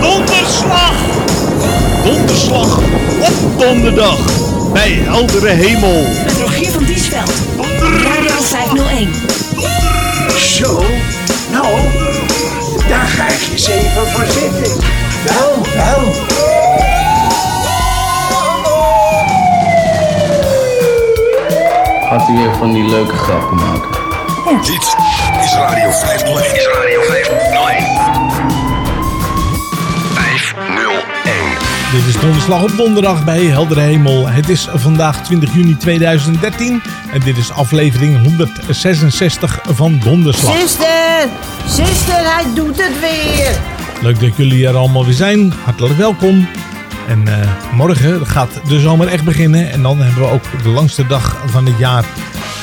Donderslag! Donderslag op donderdag bij heldere hemel. Met Rogier van Diesveld. Radio 501. Zo, nou, daar ga ik eens even voor zitten. Wel, wel. Gaat u weer van die leuke grappen maken? Dit is Radio 501. Is Radio 501. 501. Dit is donderslag op donderdag bij heldere hemel. Het is vandaag 20 juni 2013 en dit is aflevering 166 van Donderslag. Zuster, zuster, hij doet het weer. Leuk dat jullie er allemaal weer zijn. Hartelijk welkom. En eh, morgen gaat de zomer echt beginnen. En dan hebben we ook de langste dag van het jaar.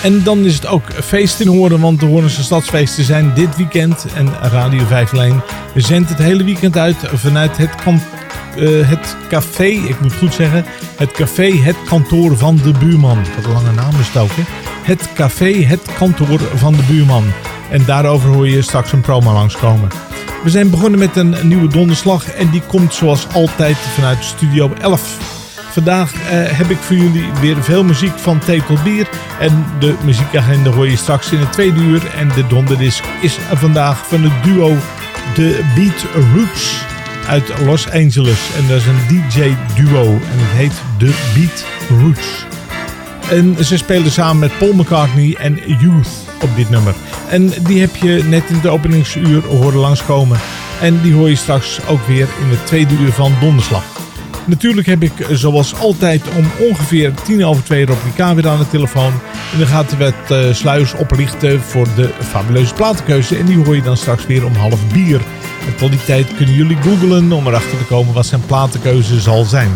En dan is het ook feest in Horen, want de Hoornse Stadsfeesten zijn dit weekend. En Radio 501 zendt het hele weekend uit vanuit het, kan, eh, het café, ik moet goed zeggen, het café Het Kantoor van de Buurman. Wat een lange naam is het ook, hè? Het café Het Kantoor van de Buurman. En daarover hoor je straks een promo langskomen. We zijn begonnen met een nieuwe donderslag en die komt zoals altijd vanuit Studio 11. Vandaag eh, heb ik voor jullie weer veel muziek van thee tot bier. En de muziekagenda hoor je straks in het tweede uur. En de donderdisc is vandaag van het duo The Beat Roots uit Los Angeles. En dat is een DJ-duo en het heet The Beat Roots. En ze spelen samen met Paul McCartney en Youth op dit nummer. En die heb je net in de openingsuur horen langskomen. En die hoor je straks ook weer in het tweede uur van Donderslag. Natuurlijk heb ik zoals altijd om ongeveer tien over twee Rob weer aan de telefoon. En dan gaat hij wat eh, sluis oplichten voor de fabuleuze platenkeuze. En die hoor je dan straks weer om half bier. En tot die tijd kunnen jullie googlen om erachter te komen wat zijn platenkeuze zal zijn.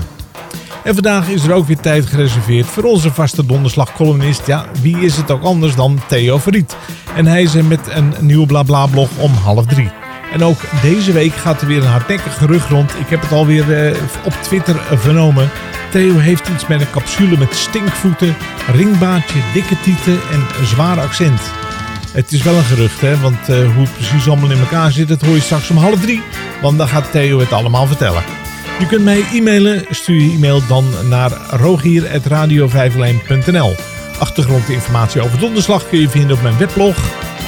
En vandaag is er ook weer tijd gereserveerd voor onze vaste donderslagcolumnist. Ja, wie is het ook anders dan Theo Verriet. En hij is er met een nieuwe blabla-blog om half drie. En ook deze week gaat er weer een hardnekkig gerucht rond. Ik heb het alweer eh, op Twitter vernomen. Theo heeft iets met een capsule met stinkvoeten, ringbaardje, dikke tieten en een zwaar accent. Het is wel een gerucht, hè, want eh, hoe het precies allemaal in elkaar zit, dat hoor je straks om half drie. Want dan gaat Theo het allemaal vertellen. Je kunt mij e-mailen. Stuur je e-mail dan naar rogier.radio501.nl Achtergrondinformatie over donderslag kun je vinden op mijn weblog.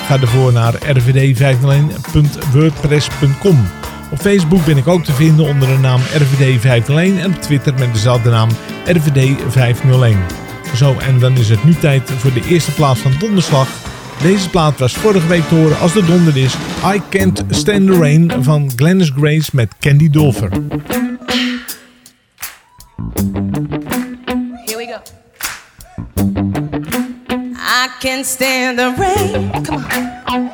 Ga ervoor naar rvd501.wordpress.com Op Facebook ben ik ook te vinden onder de naam RVD501 en op Twitter met dezelfde naam RVD501. Zo, en dan is het nu tijd voor de eerste plaats van donderslag. Deze plaat was vorige week te horen als de donderdisc I Can't Stand the Rain van Glennis Grace met Candy Dulfer. Here we go. I can stand the rain. Come on.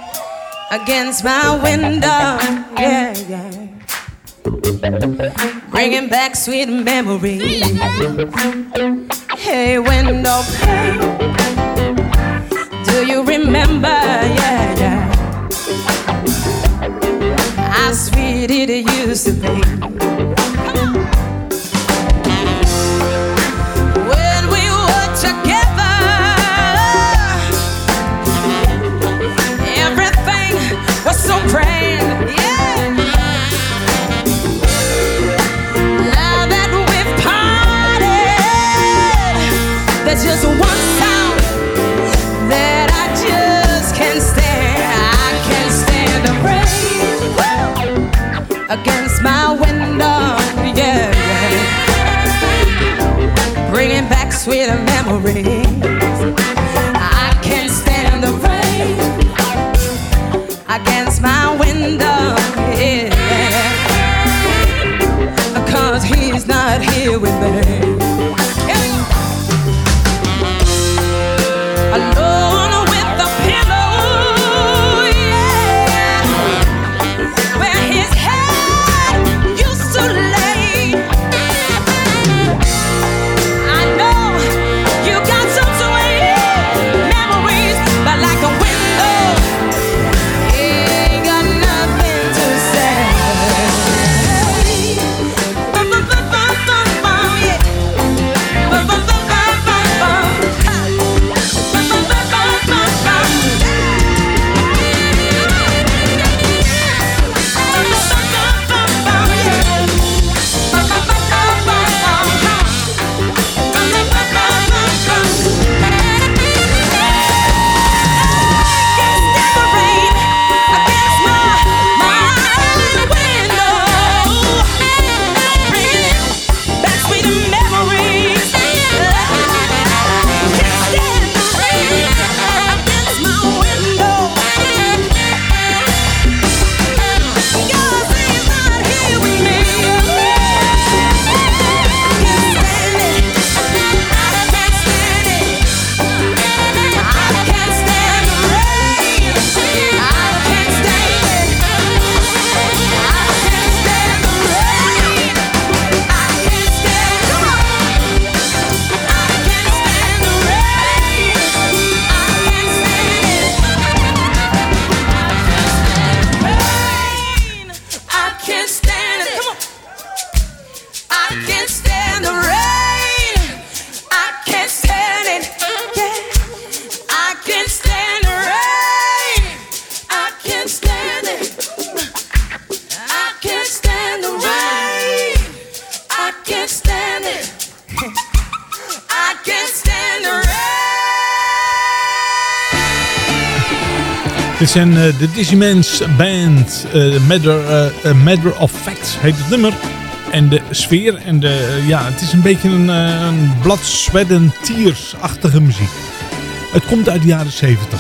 Against my window. Yeah, yeah. Bringing back sweet memories. Hey, window pane. Do you remember? Yeah, yeah. How sweet it used to be. Zijn eh, de Dizzyman's Band. eh, Matter, A Matter of Fact heet het nummer. En de sfeer en de... ja, het is een beetje een, een blood, sweat and tears-achtige muziek. Het komt uit de jaren 70.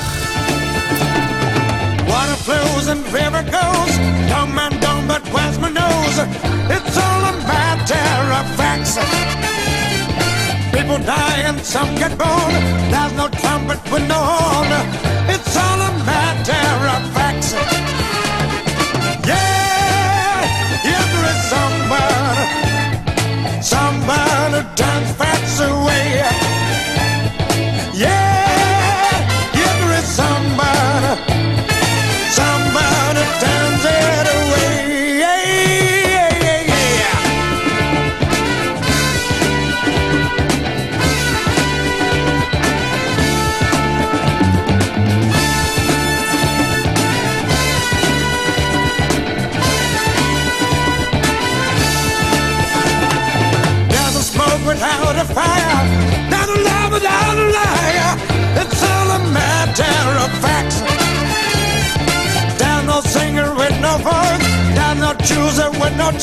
Water flows and river goes. Young man gone, but where's my nose? It's all a matter of facts. People die and some get born. There's no trumpet with no horn. It's all a matter terror vaccine.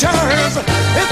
Pictures. It's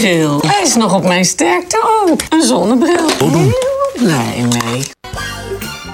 zonnebril. Hij is nog op mijn sterkte ook. Een zonnebril. Heel blij mee.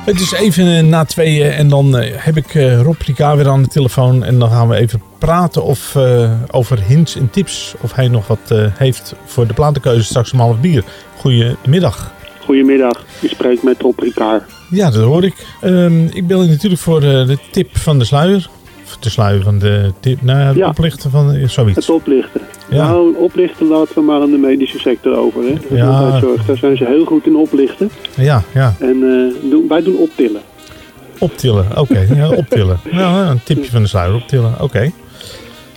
Het is even eh, na tweeën en dan eh, heb ik eh, Rob Ricard weer aan de telefoon. En dan gaan we even praten of, eh, over hints en tips. Of hij nog wat eh, heeft voor de platenkeuze straks om half bier. Goedemiddag. Goedemiddag, je spreekt met Rob Ricard. Ja, dat hoor ik. Ehm, ik bel je natuurlijk voor eh, de tip van de sluier. Of de sluier van de tip. Nou ja, het Ja. oplichten van zoiets. Het oplichten. Ja. Nou, oplichten laten we maar aan de medische sector over. Hè? De Ja. gezondheidszorg, daar zijn ze heel goed in oplichten. Ja, ja. En eh, doen, wij doen optillen. Optillen, oké. Ja, optillen. Ja, een tipje van de sluier, optillen, oké.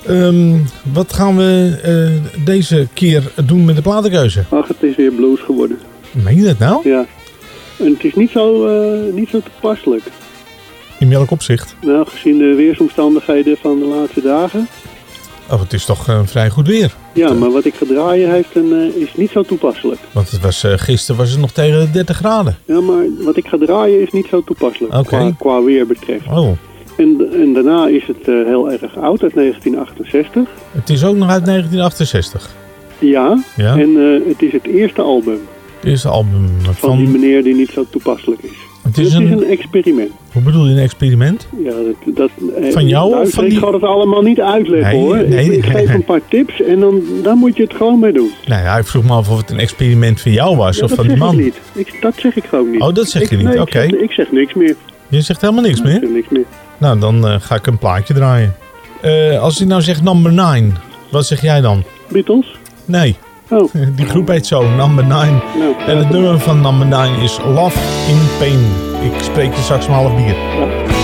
Ehm, wat gaan we eh, deze keer doen met de platenkeuze? Ach, het is weer blues geworden. Meen je dat nou? Ja. En het is niet zo, eh, niet zo toepasselijk. In welk opzicht? Nou, gezien de weersomstandigheden van de laatste dagen. Oh, het is toch eh, vrij goed weer. Ja, maar wat ik ga draaien heeft een, eh, is niet zo toepasselijk. Want het was, eh, gisteren was het nog tegen de 30 graden. Ja, maar wat ik ga draaien is niet zo toepasselijk. Qua, qua weer betreft. Oh, En, en daarna is het heel erg oud, uit 1968. het is ook nog uit 1968. Ja, Ja. en het is het eerste album Het eerste album van die van... meneer die niet zo toepasselijk is. Het is een, een experiment. hoe bedoel je een experiment? Ja, dat, dat, eh, Van jou nou, of van Ik die- ga het allemaal niet uitleggen Nee, hoor. nee, ik, ik geef een paar tips en dan, dan moet je het gewoon mee doen. Nou ja, ik vroeg me af of het een experiment van jou was Ja, of dat van die zeg man. ik niet. Ik, dat zeg ik gewoon niet. Oh, dat zeg Ik- je niet, nee, ik oké. zeg- Ik, zeg niks meer. Je zegt helemaal niks Ik meer? zeg niks meer. Nou, dan eh, ga ik een plaatje draaien. Eh, als ik nou zeg number 9, wat zeg jij dan? Beatles? Nee, Oh, die groep heet zo, number 9. nou. En het nummer van number 9 is Love in Pain. Ik spreek je straks om half bier.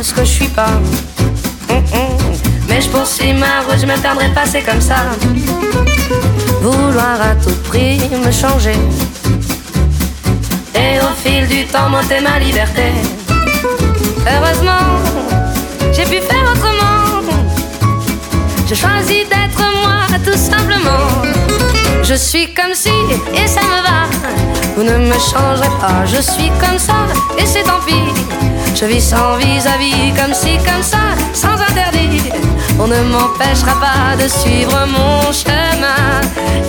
De moi ce que je suis pas. Mais je poursuis ma route, je me perdrai pas, c'est comme ça. Vouloir à tout prix me changer. Et au fil du temps, monter ma liberté. Heureusement, j'ai pu faire autrement. Je choisis d'être moi, tout simplement. Je suis comme si, et ça me va. Vous ne me changerez pas, je suis comme ça, et c'est tant pis. Je vis sans vis-à-vis, comme si, comme ça, sans interdit. On ne m'empêchera pas de suivre mon chemin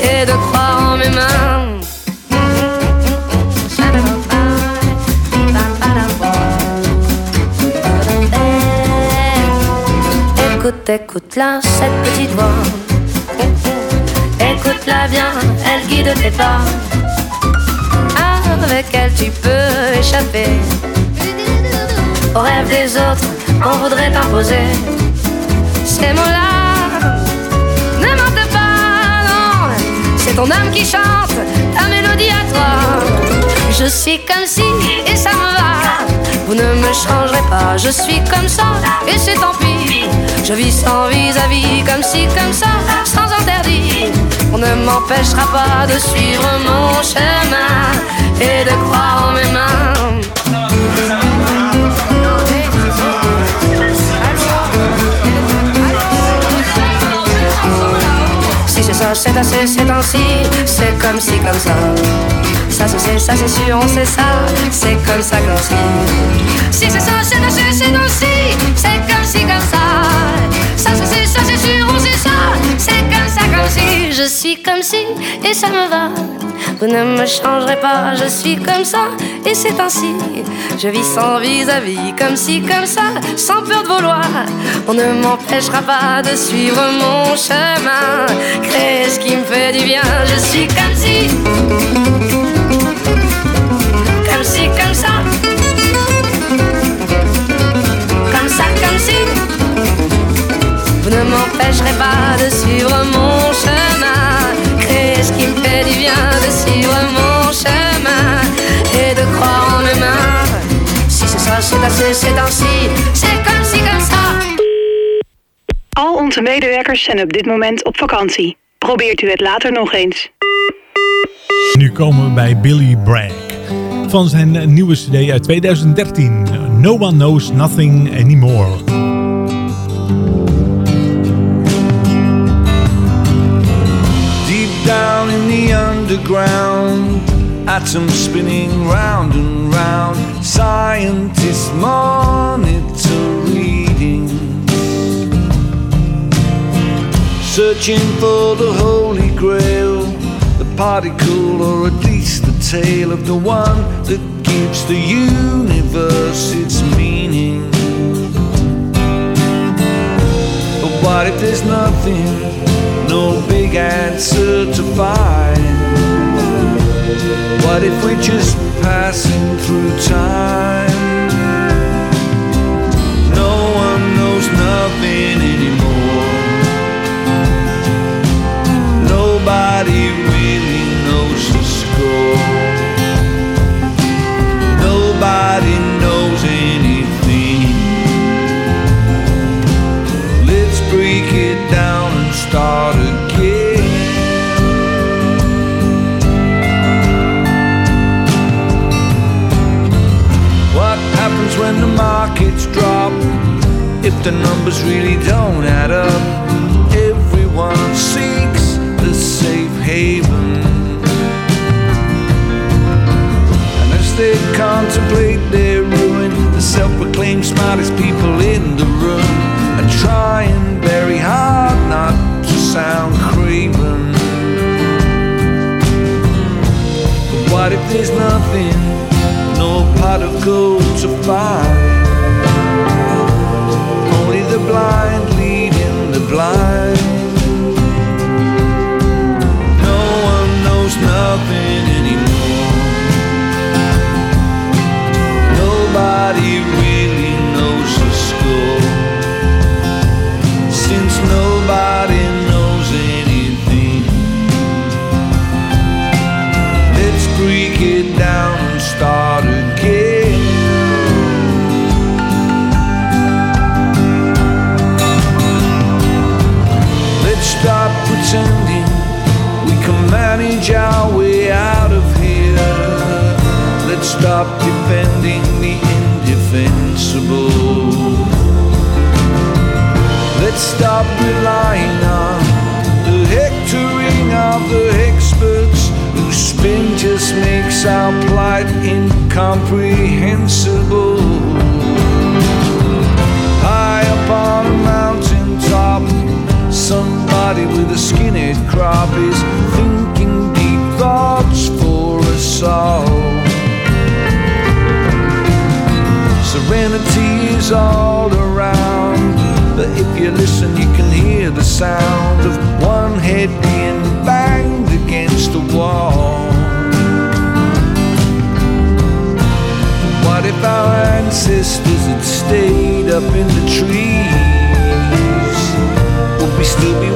et de croire en mes mains. Écoute, écoute-la, cette petite voix. Écoute-la bien, elle guide tes pas. Avec elle, tu peux échapper aux rêves des autres qu'on voudrait t'imposer. Ces mots-là ne mentent pas, non. C'est ton âme qui chante ta mélodie à toi. Je suis comme si, et ça me va. Vous ne me changerez pas, je suis comme ça, et c'est tant pis. Je vis sans vis-à-vis, comme si, comme ça, sans interdit. On ne m'empêchera pas de suivre mon chemin et de croire en mes mains. C'est assez, c'est ainsi, c'est comme si, comme ça. Ça se sait, ça c'est sûr, on sait ça, c'est comme ça, comme si. Si c'est ça, c'est assez, c'est ainsi, si. Je suis comme si et ça me va. Vous ne me changerez pas, je suis comme ça et c'est ainsi. Je vis sans vis-à-vis, comme si, comme ça, sans peur de vouloir. On ne m'empêchera pas de suivre mon chemin, créer ce qui me fait du bien? Je suis comme si, ne m'empêcherez pas de suivre mon chemin, créer ce qui me fait du bien, de suivre mon chemin et de croire en mes mains. Si c'est ça, c'est assez, c'est ainsi, c'est comme si, comme ça. Al onze medewerkers zijn op dit moment op vakantie. Probeert u het later nog eens. Nu komen we bij Billy Bragg. Van zijn nieuwe cd uit 2013. No One Knows Nothing Anymore. Down in the underground, atoms spinning round and round. Scientists monitor readings, searching for the holy grail, the particle, or at least the tale of the one that gives the universe its meaning. But what if there's nothing, no big answer to find? What if we're just passing through time? No one knows nothing the numbers really don't add up, everyone seeks the safe haven. And as they contemplate their ruin, the self proclaimed smartest people in the room are trying very hard not to sound craven. But what if there's nothing, no pot of gold to find? Blind leading the blind. No one knows nothing anymore. Nobody really knows the score. Since nobody knows anything, let's break it down manage our way out of here. Let's stop defending the indefensible. Let's stop relying on the hectoring of the experts whose spin just makes our plight incomprehensible. High upon a mountain top, somebody with a skinhead crop is thinking Serenity is all around, but if you listen, you can hear the sound of one head being banged against the wall. What if our ancestors had stayed up in the trees? Would we still be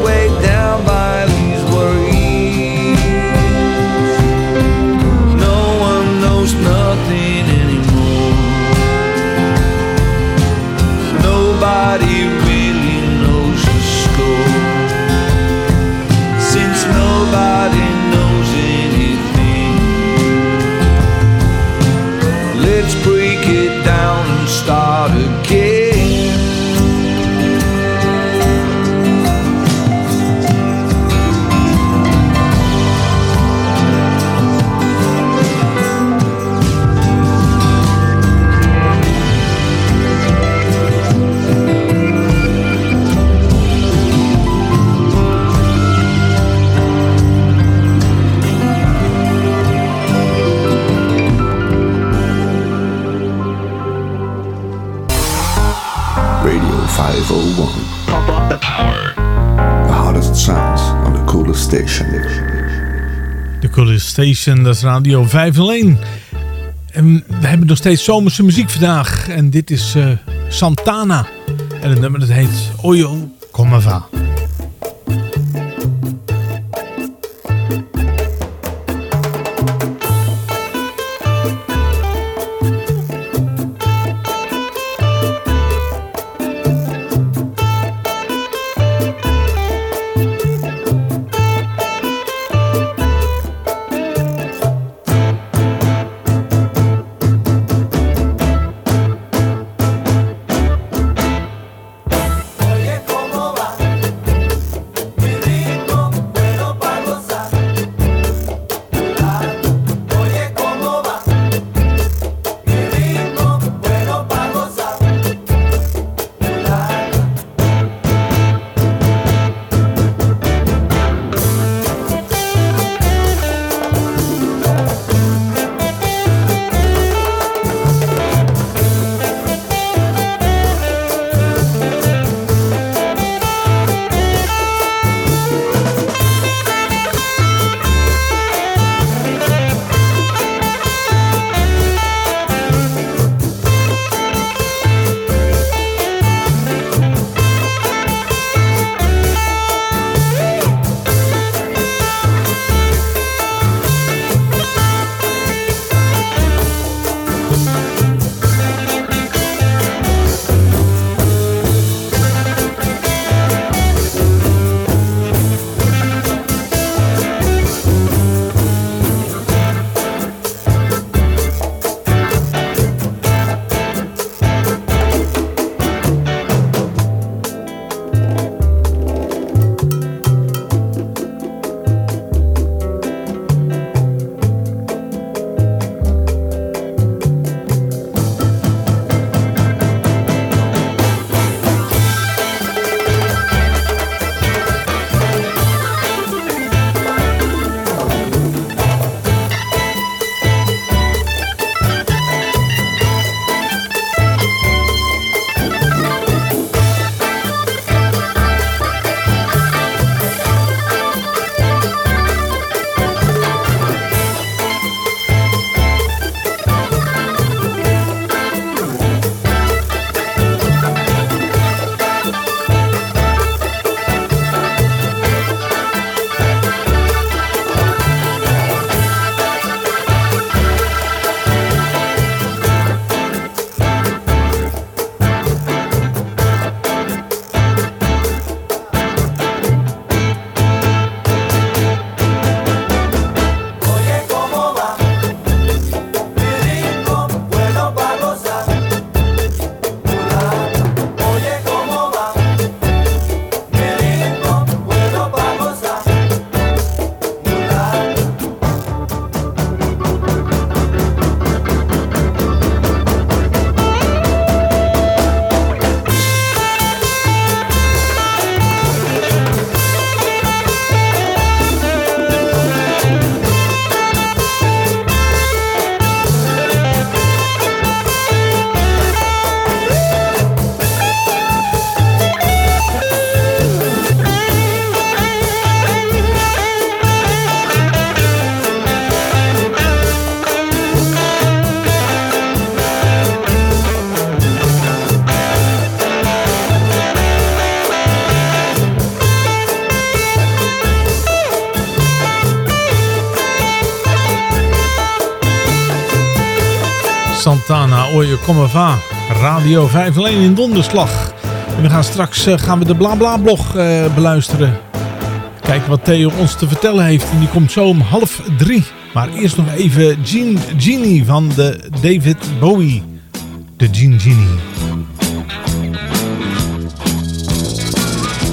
De Coolest Station, dat is Radio 501. En we hebben nog steeds zomerse muziek vandaag. En dit is eh, Santana. En het nummer dat heet Oyo Come Santana, Oye Come Va, Radio 5 alleen in donderslag. En we gaan straks uh, gaan we de Blabla blog uh, beluisteren. Kijken wat Theo ons te vertellen heeft. En die komt zo om half drie. Maar eerst nog even Jean Genie van de David Bowie. De Jean Genie.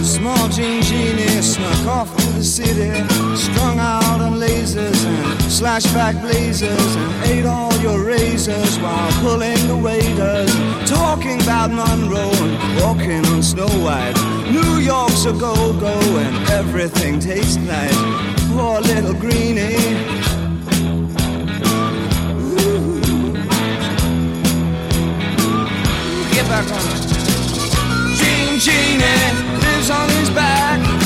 Small Jean Genie snuck off to the city. Strung out on lasers and slashback blazers. And ate all your razors while pulling the waiters. Talking about Monroe and walking on Snow White. New York's a go-go and everything tastes nice. Poor little greenie. Ooh. Get back on it. Gene Genie lives on his back.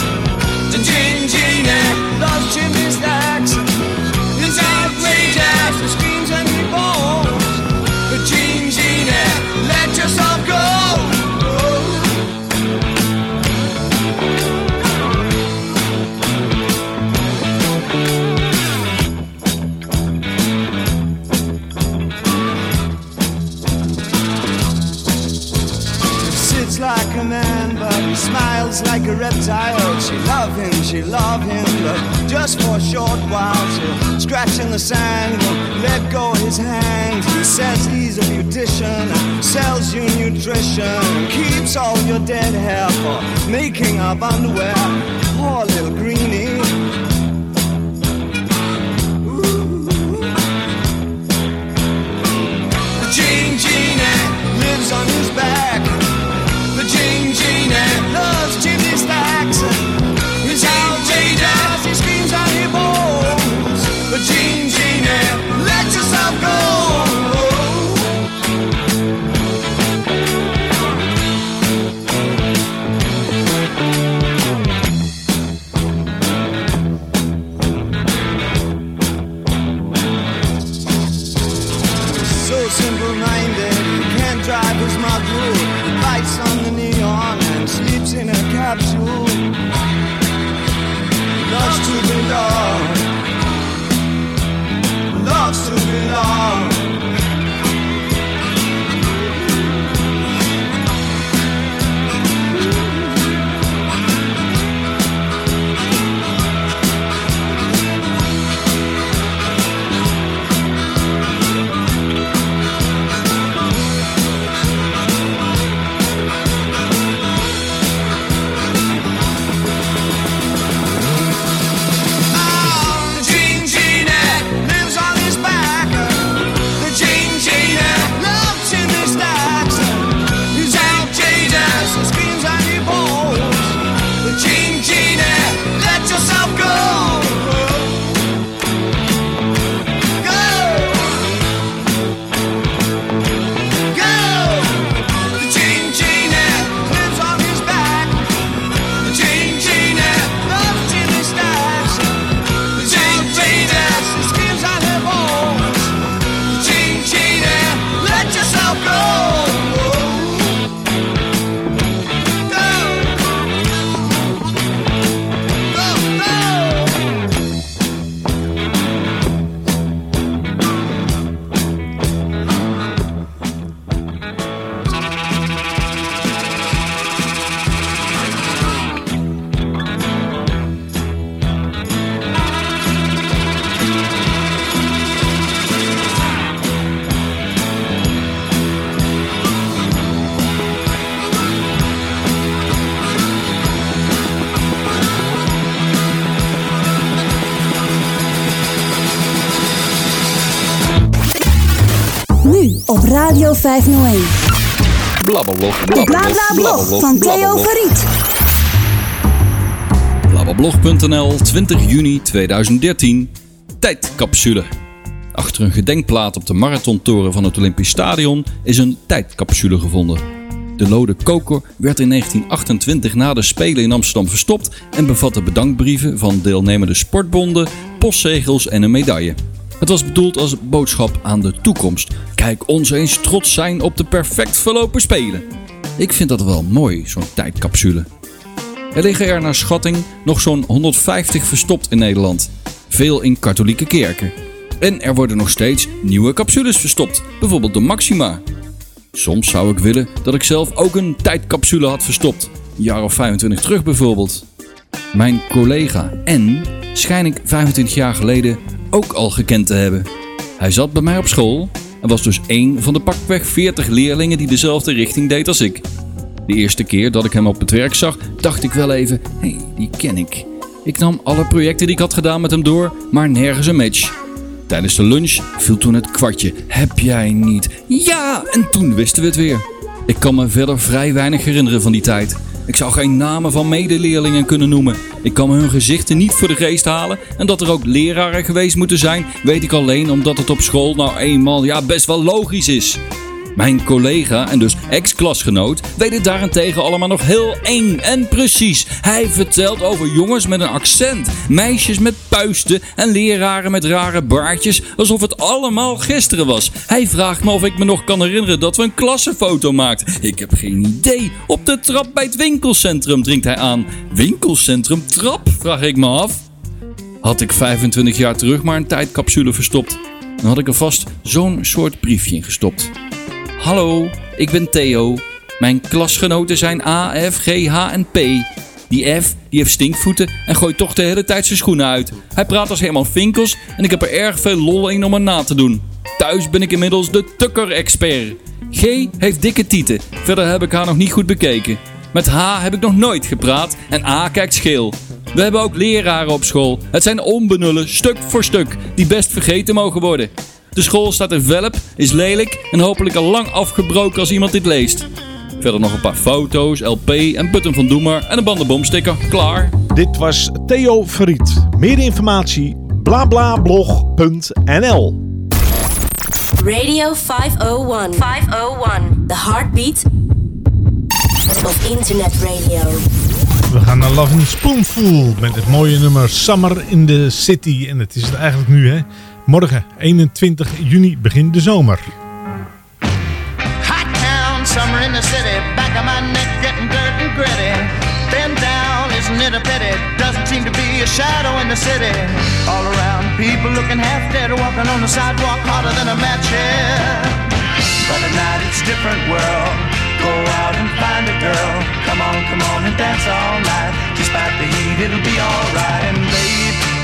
Smiles like a reptile. Oh, she love him, she love him, but just for a short while. She'll scratch in the sand, won't let go his hand. He says he's a beautician, sells you nutrition, keeps all your dead hair for making up underwear. Poor little greenie. 501. Blablablog. De Blablablog van Theo Verriet. Blablablog.nl 20 juni 2013. Tijdcapsule. Achter een gedenkplaat op de marathontoren van het Olympisch Stadion is een tijdcapsule gevonden. De lode koker werd in 1928 na de Spelen in Amsterdam verstopt en bevatte bedankbrieven van deelnemende sportbonden, postzegels en een medaille. Het was bedoeld als boodschap aan de toekomst. Kijk ons eens trots zijn op de perfect verlopen Spelen. Ik vind dat wel mooi, zo'n tijdcapsule. Er liggen er naar schatting nog zo'n 150 verstopt in Nederland. Veel in katholieke kerken. En er worden nog steeds nieuwe capsules verstopt, bijvoorbeeld de Maxima. Soms zou ik willen dat ik zelf ook een tijdcapsule had verstopt. Een jaar of 25 terug bijvoorbeeld. Mijn collega N schijn ik 25 jaar geleden ook al gekend te hebben. Hij zat bij mij op school en was dus één van de pakweg 40 leerlingen die dezelfde richting deed als ik. De eerste keer dat ik hem op het werk zag, dacht ik wel even: hé, hey, die ken ik. Ik nam alle projecten die ik had gedaan met hem door, maar nergens een match. Tijdens de lunch viel toen het kwartje. Heb jij niet? Ja! En toen wisten we het weer. Ik kan me verder vrij weinig herinneren van die tijd. Ik zou geen namen van medeleerlingen kunnen noemen. Ik kan hun gezichten niet voor de geest halen. En dat er ook leraren geweest moeten zijn, weet ik alleen omdat het op school nou eenmaal ja, best wel logisch is. Mijn collega en dus ex-klasgenoot weet het daarentegen allemaal nog heel eng en precies. Hij vertelt over jongens met een accent, meisjes met puisten en leraren met rare baardjes, alsof het allemaal gisteren was. Hij vraagt me of ik me nog kan herinneren dat we een klassenfoto maakten. Ik heb geen idee. Op de trap bij het winkelcentrum dringt hij aan. Winkelcentrum trap, vraag ik me af. Had ik 25 jaar terug maar een tijdcapsule verstopt, dan had ik er vast zo'n soort briefje in gestopt. Hallo, ik ben Theo. Mijn klasgenoten zijn A, F, G, H en P. Die F, die heeft stinkvoeten en gooit toch de hele tijd zijn schoenen uit. Hij praat als Herman Vinkels en ik heb er erg veel lol in om hem na te doen. Thuis ben ik inmiddels de tukker-expert. G heeft dikke tieten, verder heb ik haar nog niet goed bekeken. Met H heb ik nog nooit gepraat en A kijkt scheel. We hebben ook leraren op school. Het zijn onbenullen, stuk voor stuk, die best vergeten mogen worden. De school staat in velp, is lelijk en hopelijk al lang afgebroken als iemand dit leest. Verder nog een paar foto's, LP en button van Doe maar en een bandenbomsticker. Klaar. Dit was Theo Verriet. Meer informatie blablablog.nl Radio 501. 501. The heartbeat of internet radio. We gaan naar Love Spoonful met het mooie nummer Summer in the City. En het is het eigenlijk nu, hè? Morgen, 21 juni, begint de zomer. Hot town, summer in the city. Back of my neck getting dirt and gritty. Bend down, isn't it a pity? Doesn't seem to be a shadow in the city. All around, people looking half dead, walking on the sidewalk harder than a match head. But at night it's different world. Go out and find a girl. Come on, come on and dance all night. Despite the heat, it'll be alright.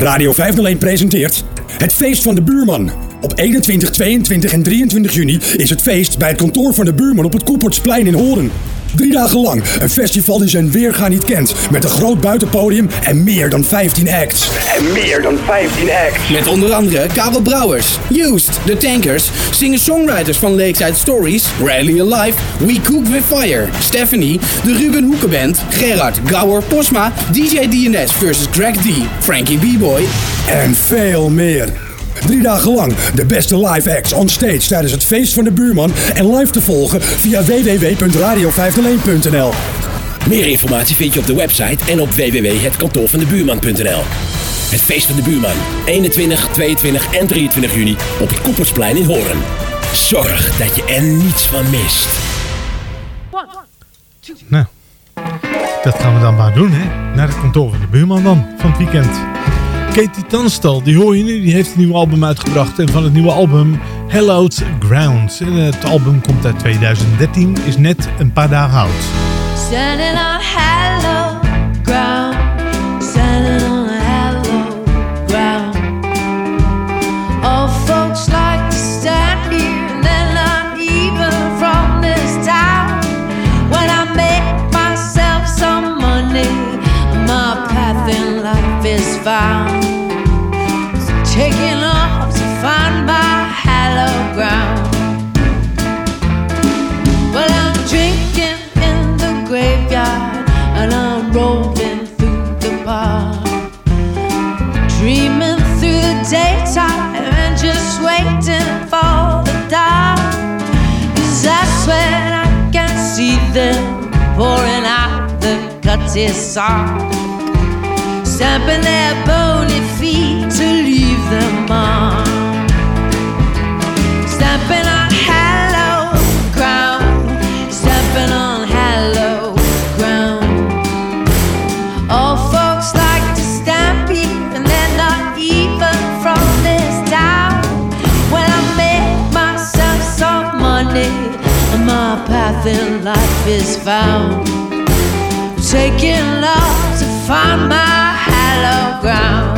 Radio 501 presenteert het feest van de buurman. Op 21, 22 en 23 juni is het feest bij het kantoor van de buurman op het Koepertsplein in Horen. Drie dagen lang een festival die zijn weerga niet kent. Met een groot buitenpodium en meer dan 15 acts. En meer dan 15 acts. Met onder andere Karel Brouwers, Used, The Tankers, singer-songwriters van Lakeside Stories, Rally Alive, We Cook With Fire, Stephanie, de Ruben Hoeken Band, Gerard, Gauer, Posma, DJ DNS versus Greg D, Frankie B-Boy En veel meer. Drie dagen lang de beste live acts on stage tijdens het feest van de buurman. En live te volgen via www.radio501.nl. Meer informatie vind je op de website en op www.hetkantoorvandebuurman.nl. Het feest van de buurman. 21, 22 en 23 juni op het Koepersplein in Horen. Zorg dat je er niets van mist. Nou, dat gaan we dan maar doen, hè? Naar het kantoor van de buurman dan, van het weekend. Katie Tanstal, die hoor je nu, die heeft een nieuw album uitgebracht. En van het nieuwe album Hallowed Ground. Het album komt uit 2013, is net een paar dagen oud. The cutty song. Stamping their bony feet to leave them on. Stamping on hallowed ground, stamping on hallowed ground. All folks like to stamp here, and they're not even from this town. When I make myself some money, and my path in life is found. Taking off to find my hallowed ground.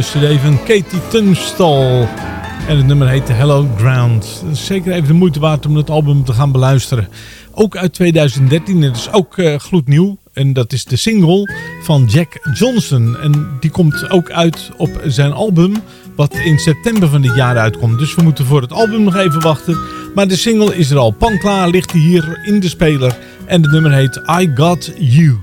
Cd van Katie Tunstall. En het nummer heet Hello Ground. Zeker even de moeite waard om het album te gaan beluisteren. Ook uit 2013. Het is ook eh, gloednieuw. En dat is de single van Jack Johnson. En die komt ook uit op zijn album. Wat in september van dit jaar uitkomt. Dus we moeten voor het album nog even wachten. Maar de single is er al. Panklaar ligt hier in de speler. En het nummer heet I Got You.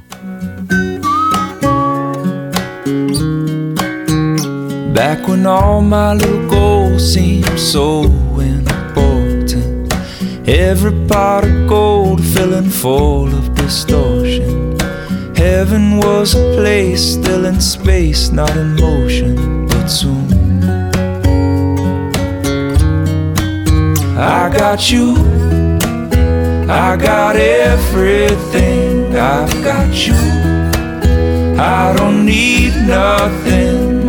Back when all my little goals seemed so important. Every pot of gold filling full of distortion. Heaven was a place still in space, not in motion, but soon. I got you, I got everything, I've got you. I don't need nothing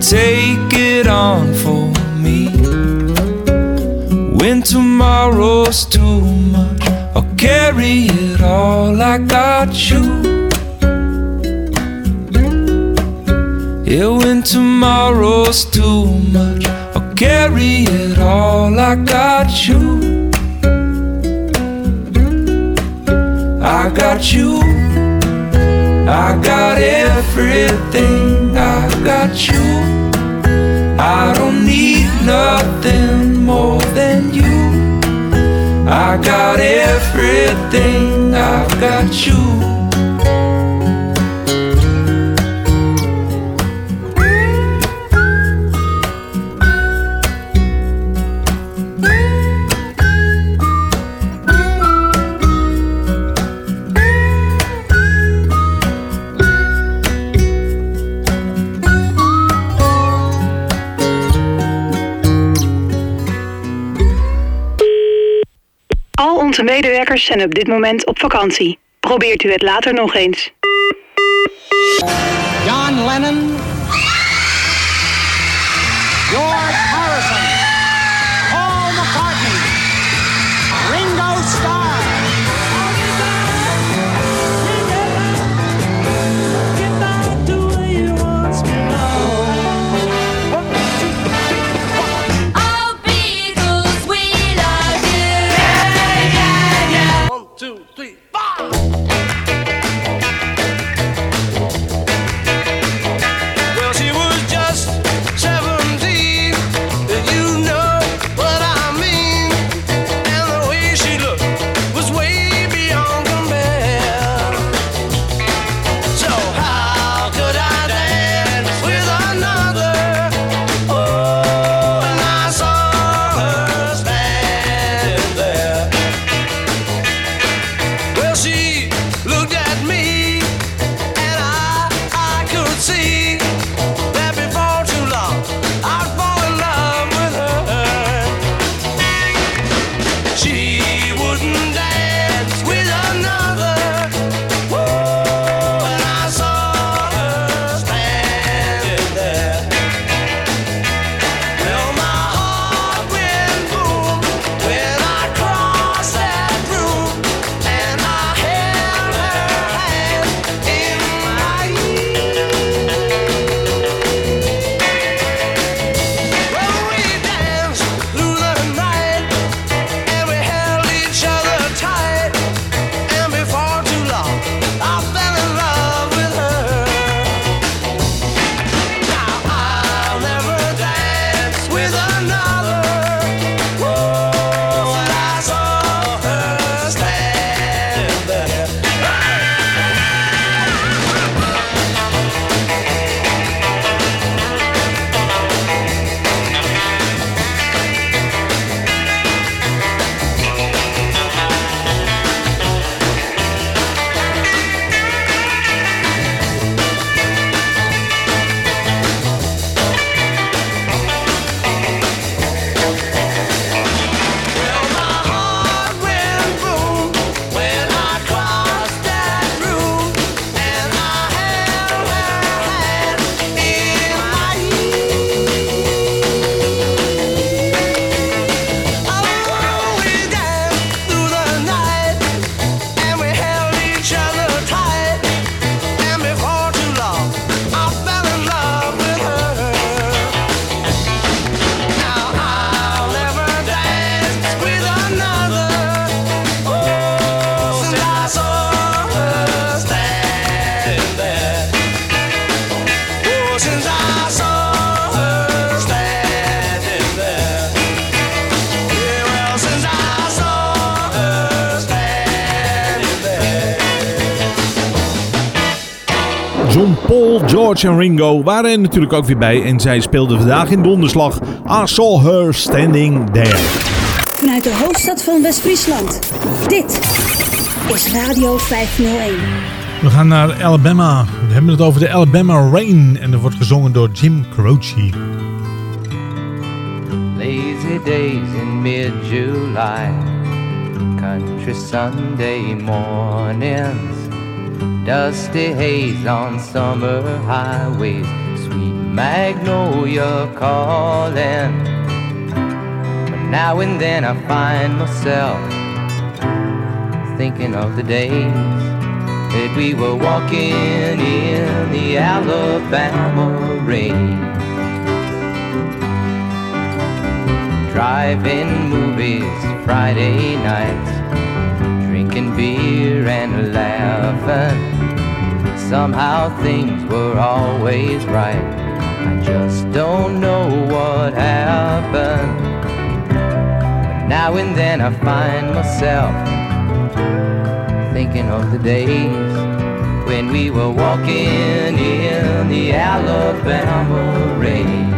take it on for me. When tomorrow's too much, I'll carry it all. I got you. Yeah, when tomorrow's too much, I'll carry it all. I got you. I got you. I got everything, got you. I don't need nothing more than you. I got everything, I've got you. Onze medewerkers zijn op dit moment op vakantie. Probeert u het later nog eens. John Lennon. George en Ringo waren er natuurlijk ook weer bij. En zij speelden vandaag in donderslag I Saw Her Standing There. Vanuit de hoofdstad van West-Friesland. Dit is Radio 501. We gaan naar Alabama. We hebben het over de Alabama Rain. En dat wordt gezongen door Jim Croce. Lazy days in mid-July, country Sunday mornings, dusty haze on summer highways, sweet magnolia calling. But now and then I find myself thinking of the days that we were walking in the Alabama rain. Driving movies Friday nights, drinking beer and laughing. Somehow things were always right. I just don't know what happened. But now and then I find myself thinking of the days when we were walking in the Alabama rain.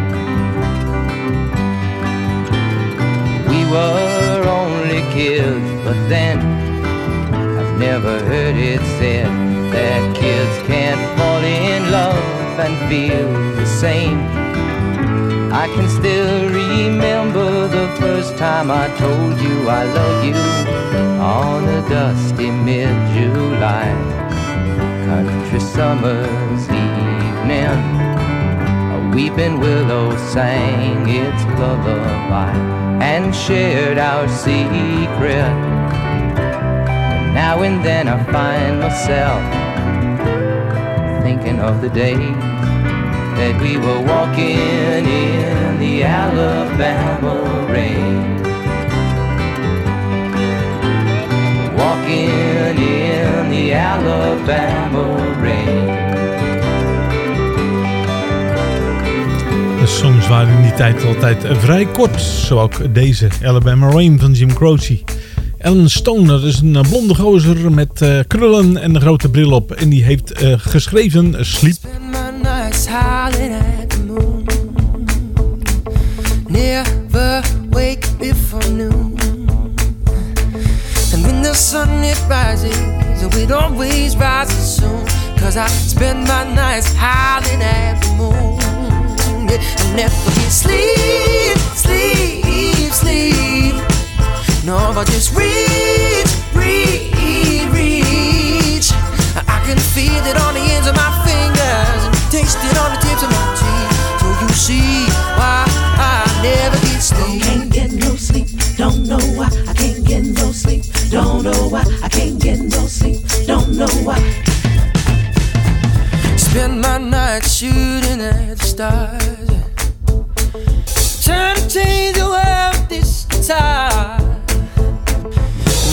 We were only kids, but then I've never heard it said that kids can't fall in love and feel the same. I can still remember the first time I told you I love you on a dusty mid-July country summer's evening. A weeping willow sang its lullaby and shared our secret. Now and then I find myself thinking of the days that we were walking in the Alabama rain. Walking in the Alabama rain. De songs waren in die tijd altijd vrij kort. Zo ook deze Alabama Rain van Jim Croce. Ellen Stone, dat is een blonde gozer met eh, krullen en een grote bril op. En die heeft eh, geschreven Sleep. Never wake before noon. And when the sun it rises, it always rises soon. Cause I spend my nights howling at the moon. Yeah, I never sleep, sleep, sleep. No, but just reach, reach, reach. I can feel it on the ends of my fingers and taste it on the tips of my teeth. So you see why I never get sleep. Can't get no sleep. Don't know why I can't get no sleep. Don't know why I can't get no sleep. Don't know why. Spend my night shooting at the stars. Trying to change the world this time.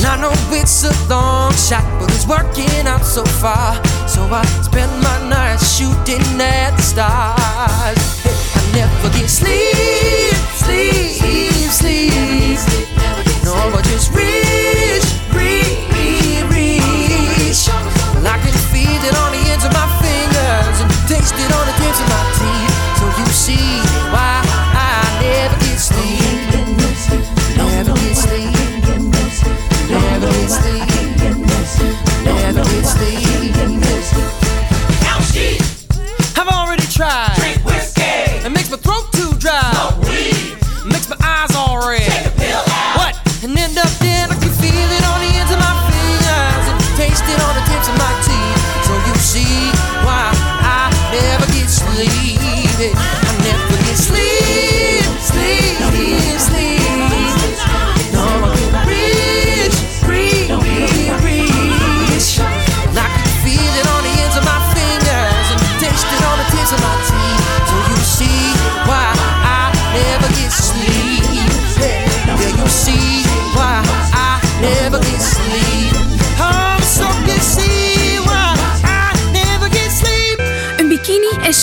I know it's a long shot, but it's working out so far. So I spend my nights shooting at the stars. I never get sleep, sleep, sleep. No, I just reach,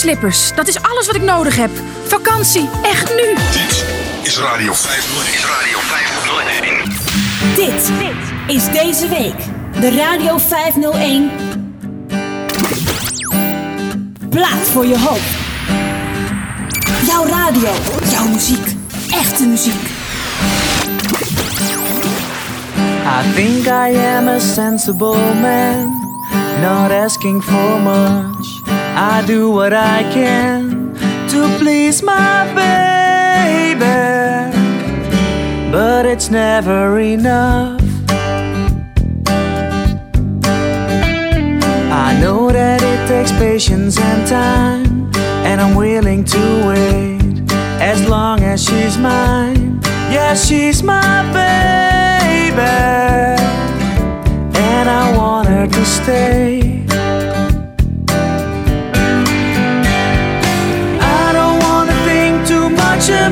slippers. Dat is alles wat ik nodig heb. Vakantie, echt nu. Is Radio 501. Is Radio 501. Dit is deze week de Radio 501 plaat voor je hoofd. Jouw radio, jouw muziek, echte muziek. I think I am a sensible man, not asking for much. I do what I can to please my baby, but it's never enough. I know that it takes patience and time, and I'm willing to wait as long as she's mine. Yeah, she's my baby, and I want her to stay.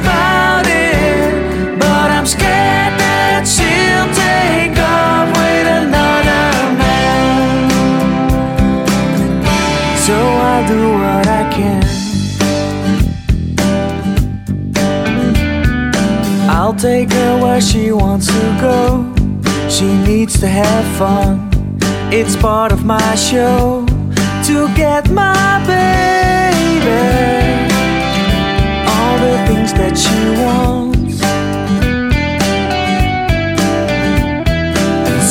About it, but I'm scared that she'll take off with another man. So I do what I can. I'll take her where she wants to go. She needs to have fun. It's part of my show to get my baby that she wants.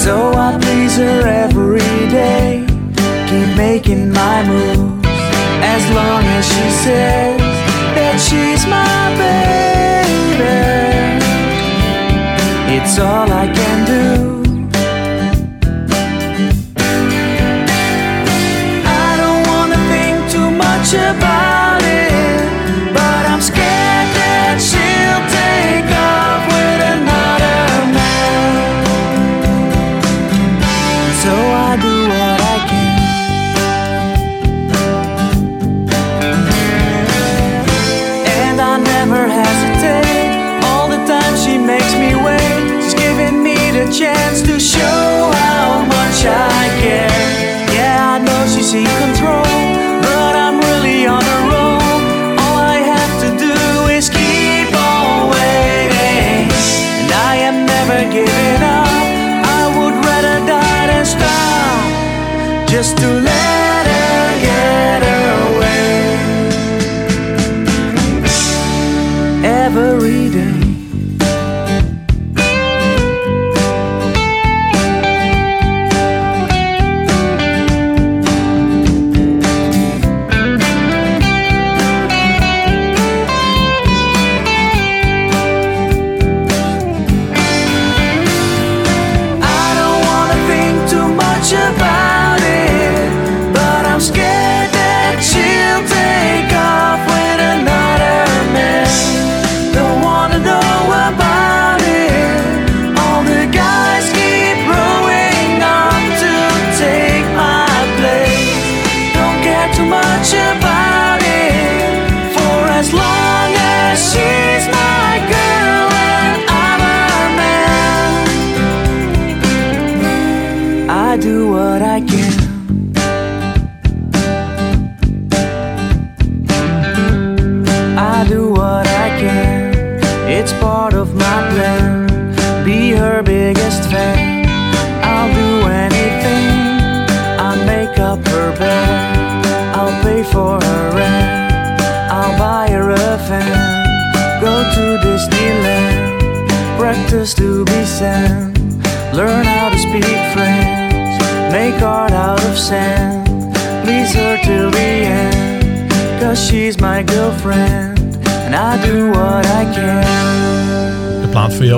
So I please her every day, keep making my moves as long as she says that she's my baby. It's all I can do. shine.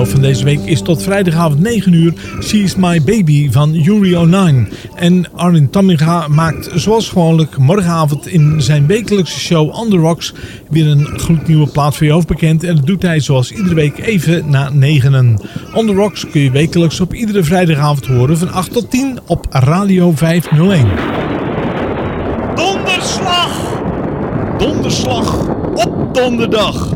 Van deze week is tot vrijdagavond 9 uur She's My Baby van Yuri O'Nine. En Armin Tamminga maakt zoals gewoonlijk morgenavond in zijn wekelijkse show On The Rocks weer een gloednieuwe plaat voor je hoofd bekend. En dat doet hij zoals iedere week even na negenen. On The Rocks kun je wekelijks op iedere vrijdagavond horen van 8 tot 10 op Radio 501. Donderslag! Donderslag op donderdag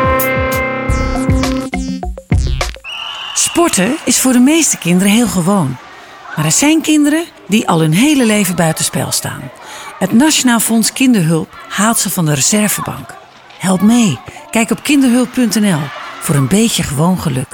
Sporten is voor de meeste kinderen heel gewoon. Maar er zijn kinderen die al hun hele leven buitenspel staan. Het Nationaal Fonds Kinderhulp haalt ze van de reservebank. Help mee. Kijk op kinderhulp.nl voor een beetje gewoon geluk.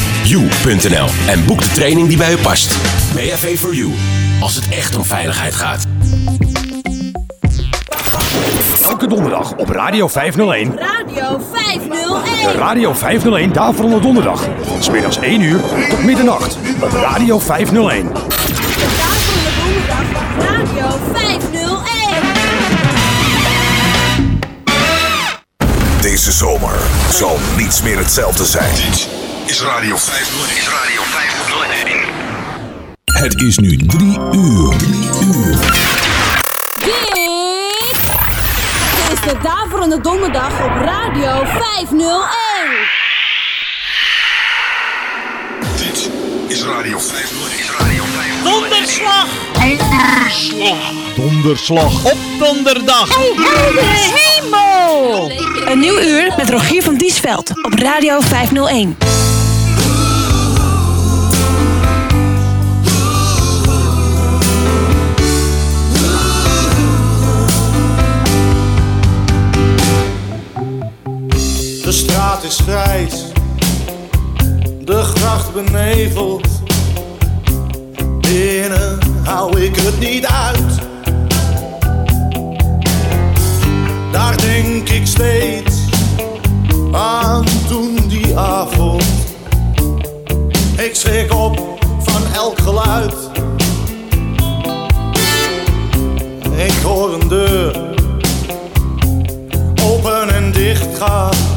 www.bav-4-u.nl en boek de training die bij u past. BHV for You, als het echt om veiligheid gaat. Elke donderdag op Radio 501. Radio 501. De Radio 501 Daverende Donderdag. Van 's middags 1 uur tot middernacht op Radio 501. Daverende donderdag op Radio 501. Deze zomer zal niets meer hetzelfde zijn. Is Radio 501. Is Radio 501. Het is nu drie uur. Drie uur. Dit is de Daverende donderdag op Radio 501. Dit is Radio 501. Is Radio 501. Donderslag. Donderslag. Donderslag. Op donderdag. heldere hemel. Een nieuw uur met Rogier van Diesveld op Radio 501. Grijs, de gracht beneveld. Binnen hou ik het niet uit. Daar denk ik steeds aan toen die avond. Ik schrik op van elk geluid. Ik hoor een deur open en dicht gaan.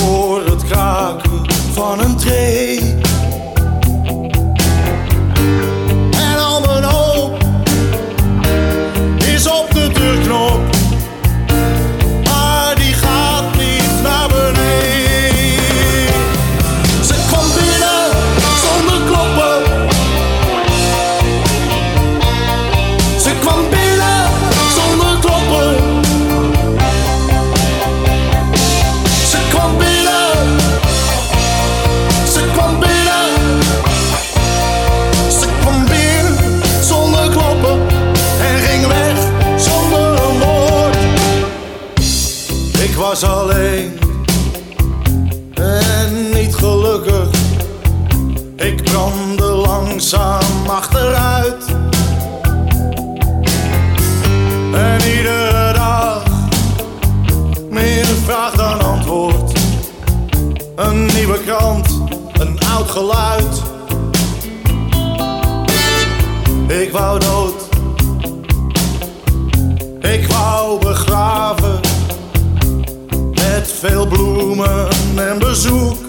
Ik hoor het kraken van een tree. Geluid. Ik wou dood. Ik wou begraven. Met veel bloemen en bezoek.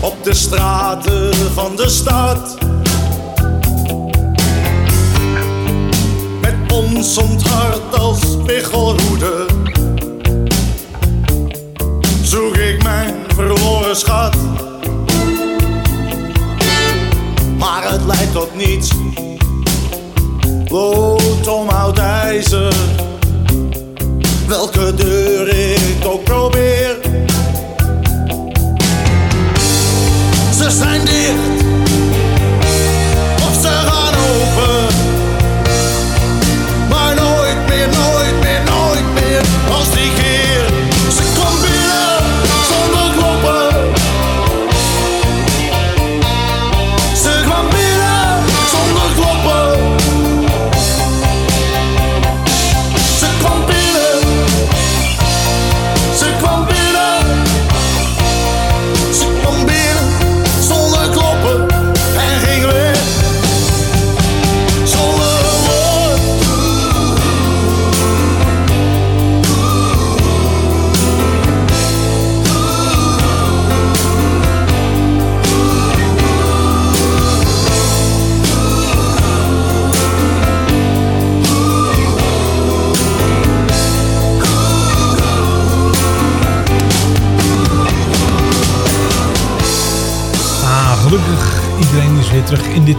Op de straten van de stad. Met ons hart als spiegelhoede zoek ik mijn verloren schat. Maar het leidt tot niets, lood om ijzer. Welke deur ik ook probeer. Yes, I did.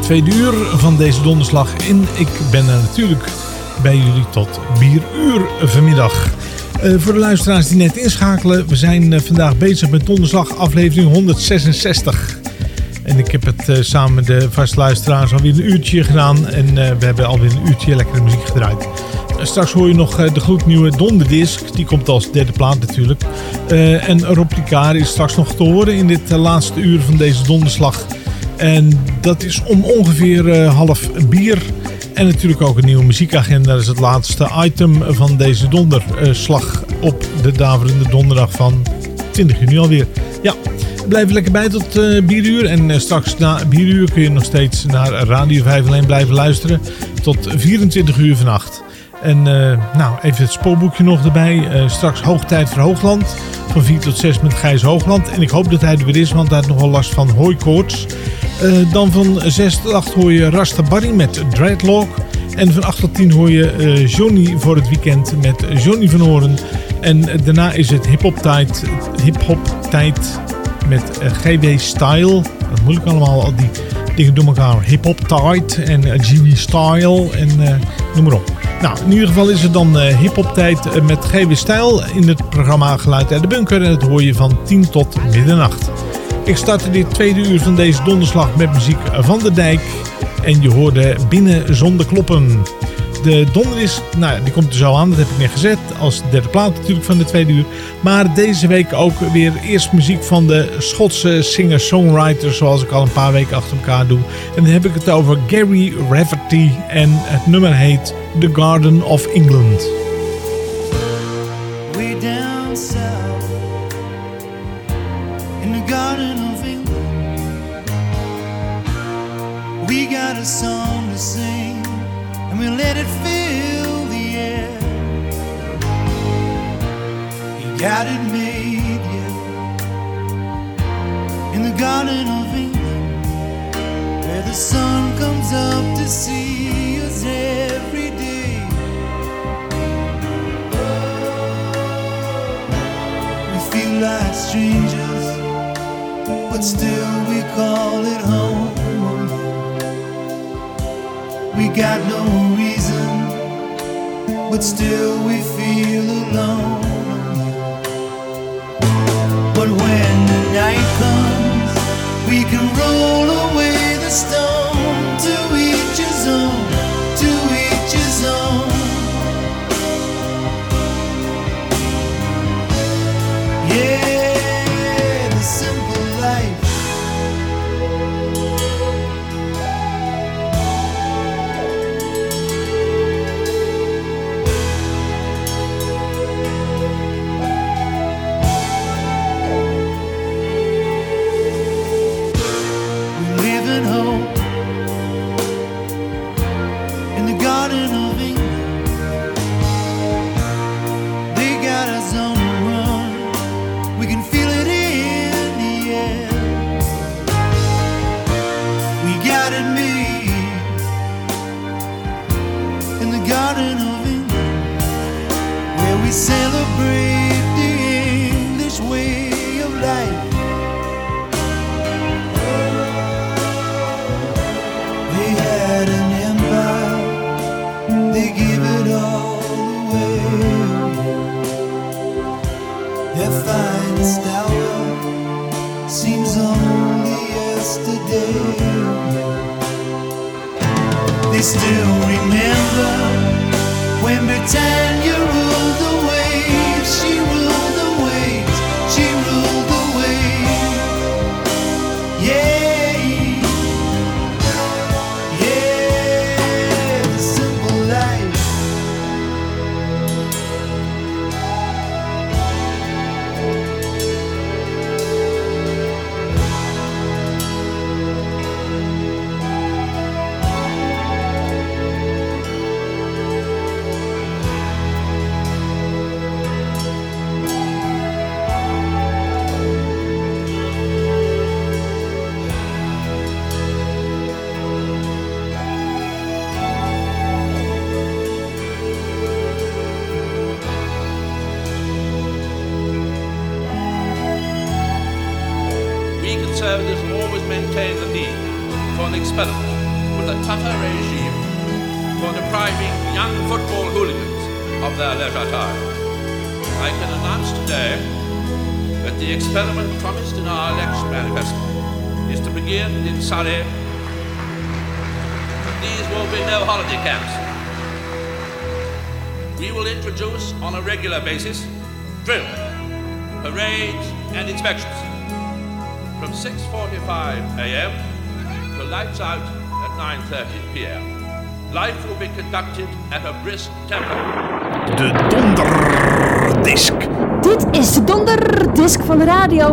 Tweede uur van deze donderslag. En ik ben er natuurlijk bij jullie tot 4 uur vanmiddag. Eh, voor de luisteraars die net inschakelen. We zijn eh, vandaag bezig met donderslag aflevering 166. En ik heb het eh, samen met de vaste luisteraars alweer een uurtje gedaan. En we hebben alweer een uurtje lekkere muziek gedraaid. Straks hoor je nog de gloednieuwe Donderdisc. Die komt als derde plaat natuurlijk. En Rob Ricard is straks nog te horen in dit laatste uur van deze donderslag. En dat is om ongeveer eh, half bier. En natuurlijk ook een nieuwe muziekagenda. Dat is het laatste item van deze donderslag op de daverende donderdag van 20 juni alweer. Ja, blijf lekker bij tot eh bieruur. En eh, straks na bieruur kun je nog steeds naar Radio 5 alleen blijven luisteren. Tot 24 uur vannacht. En nou, even het spoorboekje nog erbij. Straks Hoogtijd voor Hoogland. Van 4 tot 6 met Gijs Hoogland. En ik hoop dat hij er weer is, want hij heeft nog wel last van hooikoorts. Eh, dan van 6 tot 8 hoor je Rasta Barry met Dreadlock. En van 8 tot 10 hoor je eh, Johnny voor het weekend met Johnny van Horen. En daarna is het hip-hop tijd, hip-hop tijd met eh, GW Style. Dat moeilijk allemaal, al die dingen door elkaar. Hip-hop tijd en GW Style en noem maar op. Nou, in ieder geval is het dan eh, hip-hop tijd met GW Style in het programma Geluid uit de Bunker. En dat hoor je van 10 tot middernacht. Ik startte dit tweede uur van deze donderslag met muziek van de dijk. En je hoorde binnen zonder kloppen. De donder is, nou die komt er zo aan, dat heb ik net gezet. Als derde plaat natuurlijk van de tweede uur. Maar deze week ook weer eerst muziek van de Schotse singer-songwriter. Zoals ik al een paar weken achter elkaar doe. En dan heb ik het over Gary Rafferty. En het nummer heet The Garden of England.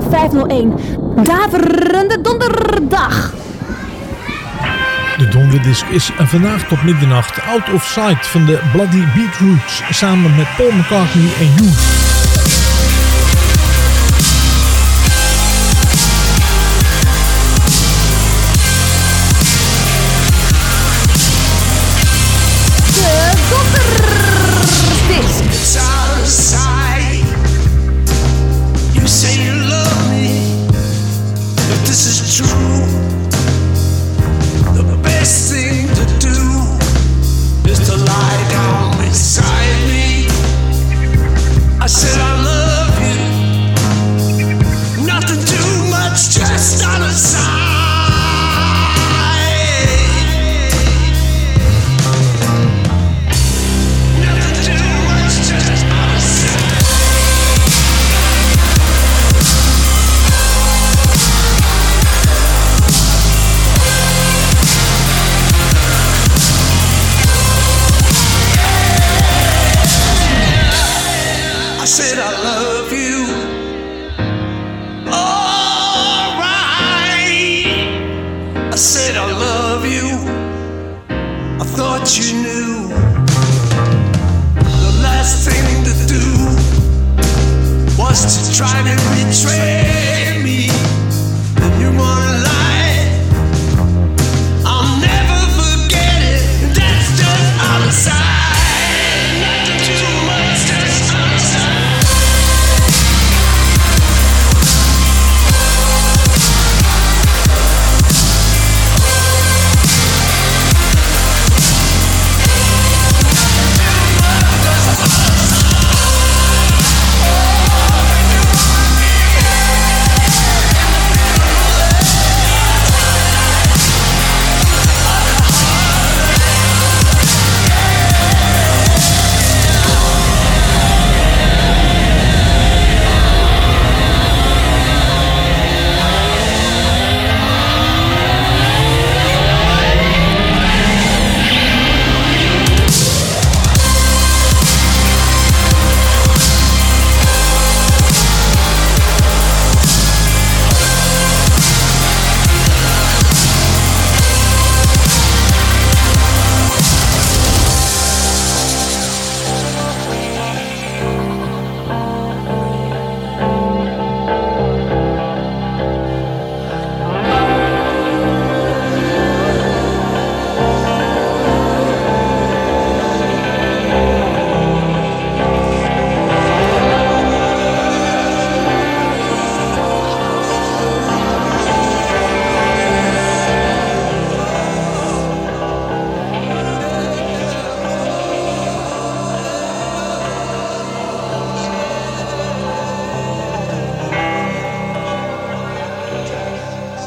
501. Daverende donderdag. De Donderdisc is vandaag tot middernacht out of sight van de Bloody Beetroots samen met Paul McCartney en You.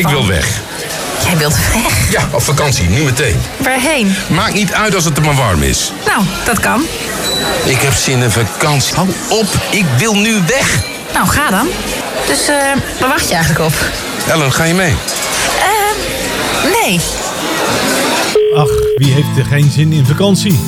Ik wil weg. Jij wilt weg? Ja, op vakantie, nu meteen. Waarheen? Maakt niet uit als het er maar warm is. Nou, dat kan. Ik heb zin in vakantie. Hou op, ik wil nu weg. Nou, ga dan. Dus eh waar wacht je eigenlijk op? Ellen, ga je mee? Eh, nee. Ach, wie heeft er geen zin in vakantie?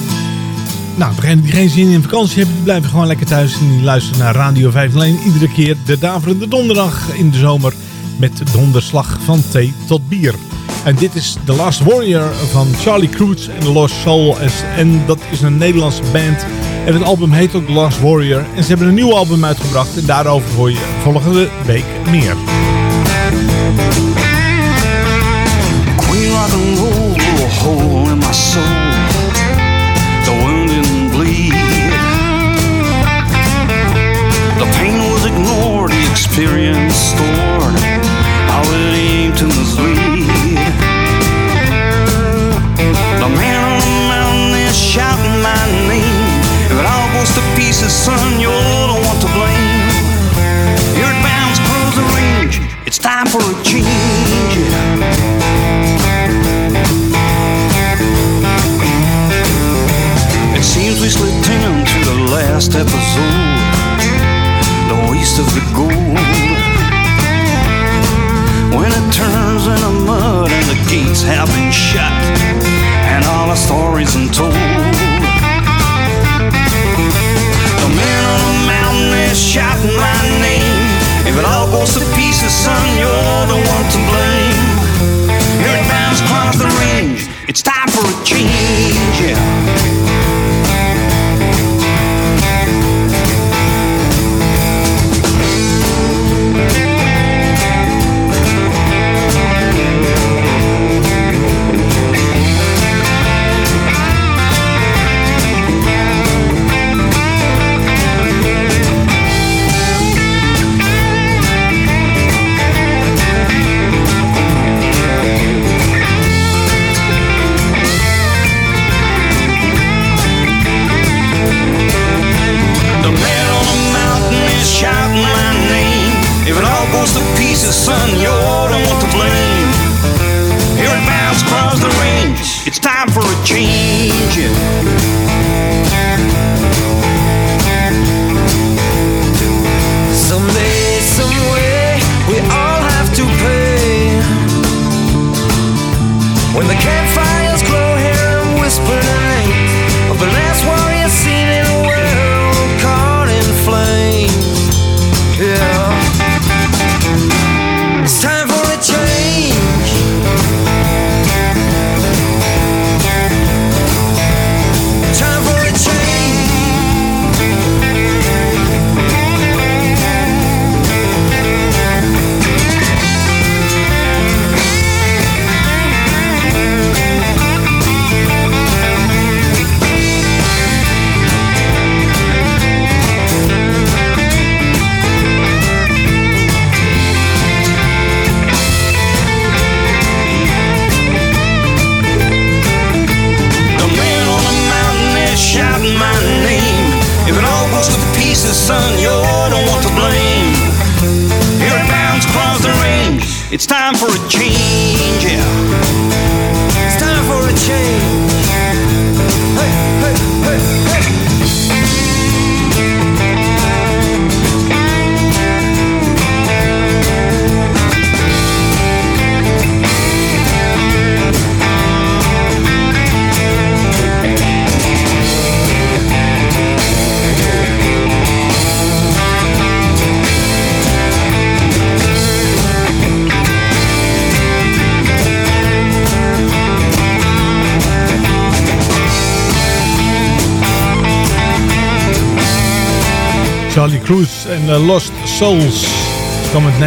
Nou, degenen die geen zin in vakantie hebben, die blijven gewoon lekker thuis. En die luisteren naar Radio 5 alleen iedere keer de daverende donderdag in de zomer. Met donderslag van thee tot bier. En dit is The Last Warrior van Charlie Cruz en The Lost Soul. En dat is een Nederlandse band. En het album heet ook The Last Warrior. En ze hebben een nieuw album uitgebracht. En daarover hoor je volgende week meer. Last episode. The waste of the gold. When it turns into mud and the gates have been shut, and all the stories untold. The man on the mountain is shouting my name. If it all goes to pieces, son, you're the one to blame. Earthbound's cross the range. It's time for a change.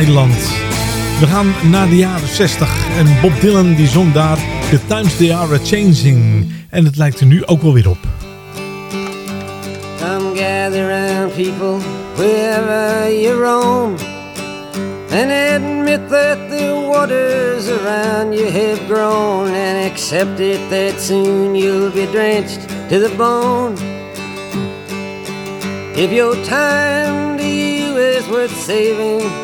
Nederland. We gaan naar de jaren 60 en Bob Dylan die zong daar The Times They Are A-Changing. En het lijkt er nu ook wel weer op. Come gather round, people, wherever you roam, and admit that the waters around you have grown, and accept it that soon you'll be drenched to the bone. If your time to you is worth saving,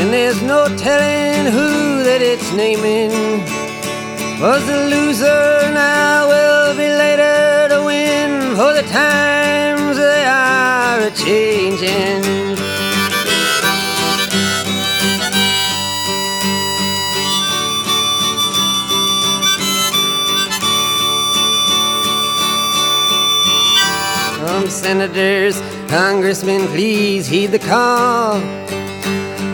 And there's no telling who that it's naming. Was the loser now will be later to win. For the times they are a changing. Senators, congressmen, please heed the call.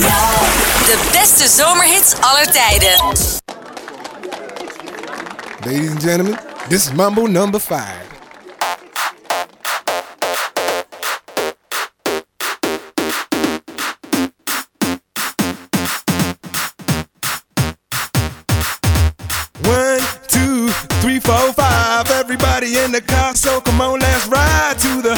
De beste zomerhits aller tijden. Ladies and gentlemen, this is Mambo number five. One, two, three, four, five. Everybody in the car, so come on, let's ride to the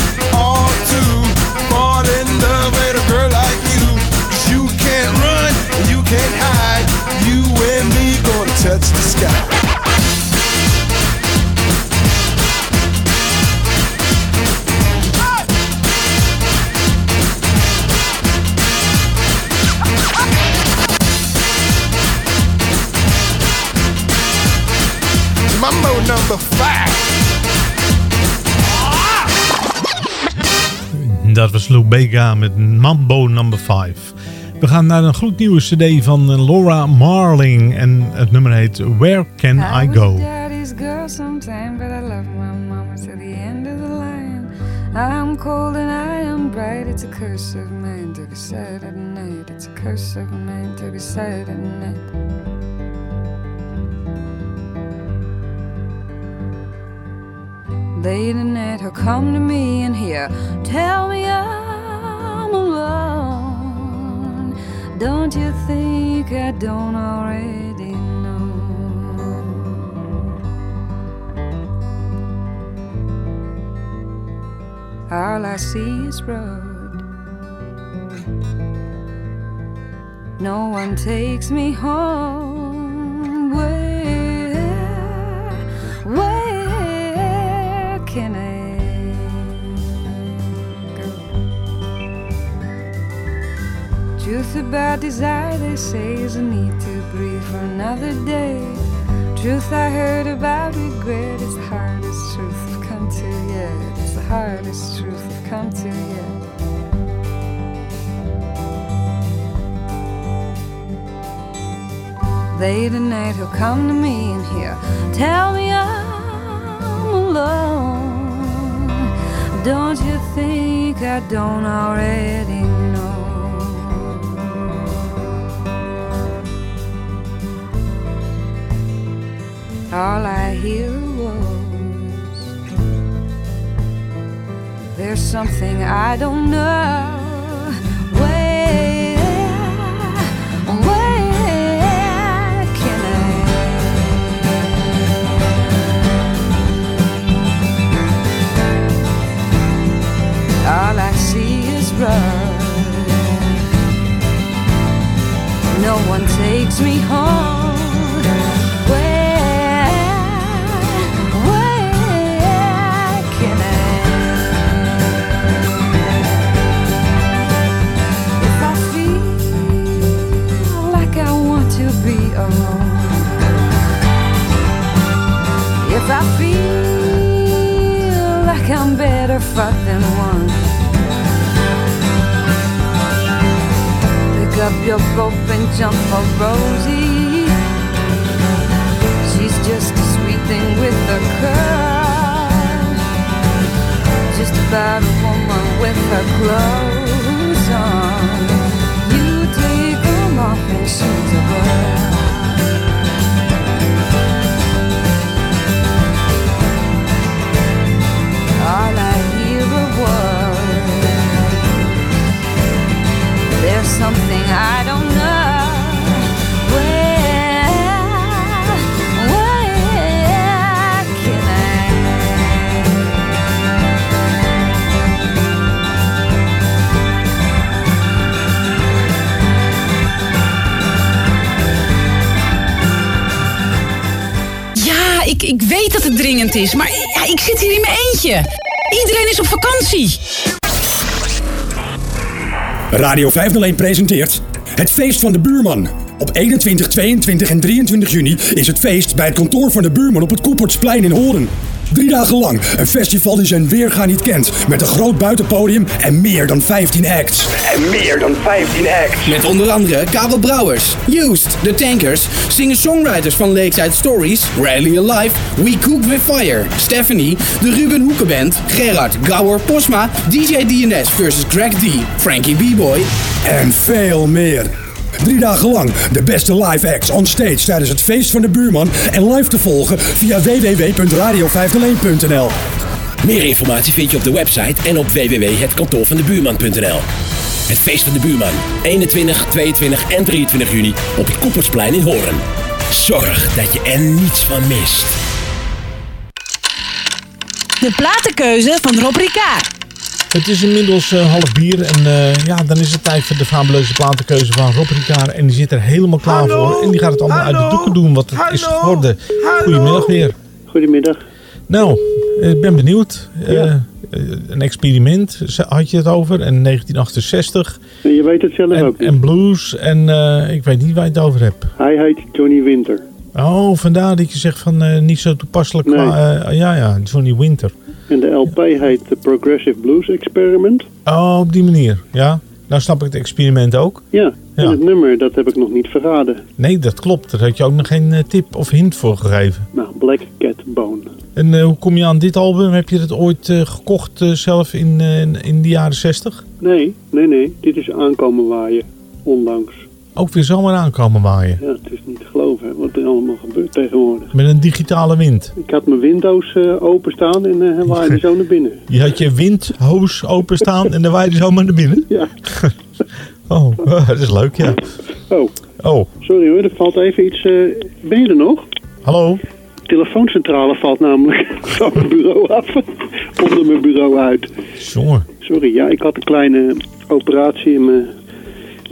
all in love with a girl like you. can't run, you can't hide. You and me gonna touch the sky. Mambo number five. Dat was Lou Bega met Mambo Number 5. We gaan naar een gloednieuwe cd van eh, Laura Marling. En het nummer heet Where Can I Go? daddy's girl sometime, but I love my mama to the end of the line. I'm cold and I am bright. It's a curse of mine to be sad at night. It's a curse of mine to be sad at night. Late at night, he'll come to me and he'll tell me I'm alone. Don't you think I don't already know? All I see is road. No one takes me home. Where, Truth about desire, they say, is a need to breathe for another day. Truth I heard about regret is the hardest truth I've come to yet. It's the hardest truth I've come to yet. Late at night, he'll come to me and he'll tell me I'm alone. Don't you think I don't already All I hear was there's something I don't know. All I see is blood. No one takes me home. If I feel like I'm better fucked than one, pick up your rope and jump for Rosie. She's just a sweet thing with a curl. Just about a woman with her clothes on. You take them off and she's a girl. Words. There's something I don't know. Where, where can Ja, ik, ik weet dat het dringend is, maar ja, ik zit hier in mijn eentje. Iedereen is op vakantie. Radio 501 presenteert het feest van de buurman. Op 21, 22 en 23 juni is het feest bij het kantoor van de buurman op het Koepertsplein in Horen. Drie dagen lang, een festival die zijn weerga niet kent. Met een groot buitenpodium en meer dan 15 acts. En meer dan 15 acts. Met onder andere Karel Brouwers, Used, The Tankers, singer-songwriters van Lakeside Stories, Rally Alive, We Cook With Fire, Stephanie, de Ruben Hoeken Band, Gerard, Gauer, Posma, DJ DNS versus Greg D, Frankie B-Boy En veel meer. Drie dagen lang de beste live acts on stage tijdens het feest van de buurman en live te volgen via www.radio501.nl. Meer informatie vind je op de website en op www.hetkantoorvandebuurman.nl. Het feest van de buurman. 21, 22 en 23 juni op het Koepertsplein in Hoorn. Zorg dat je er niets van mist. De platenkeuze van Rob Ricard. Het is inmiddels eh, half bier en eh, ja, dan is het tijd voor de fabuleuze platenkeuze van Rob Ricard. En die zit er helemaal klaar voor. En die gaat het allemaal uit de doeken doen wat het is geworden. Goedemiddag weer. Goedemiddag. Nou, eh, ik ben benieuwd. Eh, een experiment had je het over. En 1968. En je weet het zelf En, ook niet. en blues. En eh, ik weet niet waar je het over hebt. Hij heet Johnny Winter. Oh, vandaar dat je zegt van eh, niet zo toepasselijk. Nee. eh, ja, ja, Johnny Winter. En de LP heet The Progressive Blues Experiment. Oh, op die manier. Ja. Nou snap ik het experiment ook. Ja, en Ja. het nummer, dat heb ik nog niet verraden. Nee, dat klopt. Daar had je ook nog geen eh, tip of hint voor gegeven. Nou, Black Cat Bone. En eh, hoe kom je aan dit album? Heb je het ooit eh, gekocht zelf in, in- in de jaren 60? Nee, nee, nee. Dit is aankomen waaien. Onlangs. Ook weer zomaar aankomen waaien. Ja, het is niet te geloven hè, wat er allemaal gebeurt tegenwoordig. Met een digitale wind. Ik had mijn Windows eh openstaan en hij waaide zo naar binnen. Je had je windhoos openstaan en dan waaide zomaar naar binnen. Ja. Oh, dat is leuk, ja. Oh. Oh. Sorry hoor, er valt even iets... eh, ben je er nog? Hallo? De telefooncentrale valt namelijk van mijn bureau af. Onder mijn bureau uit. Jongen. Sorry, ja, ik had een kleine operatie in mijn,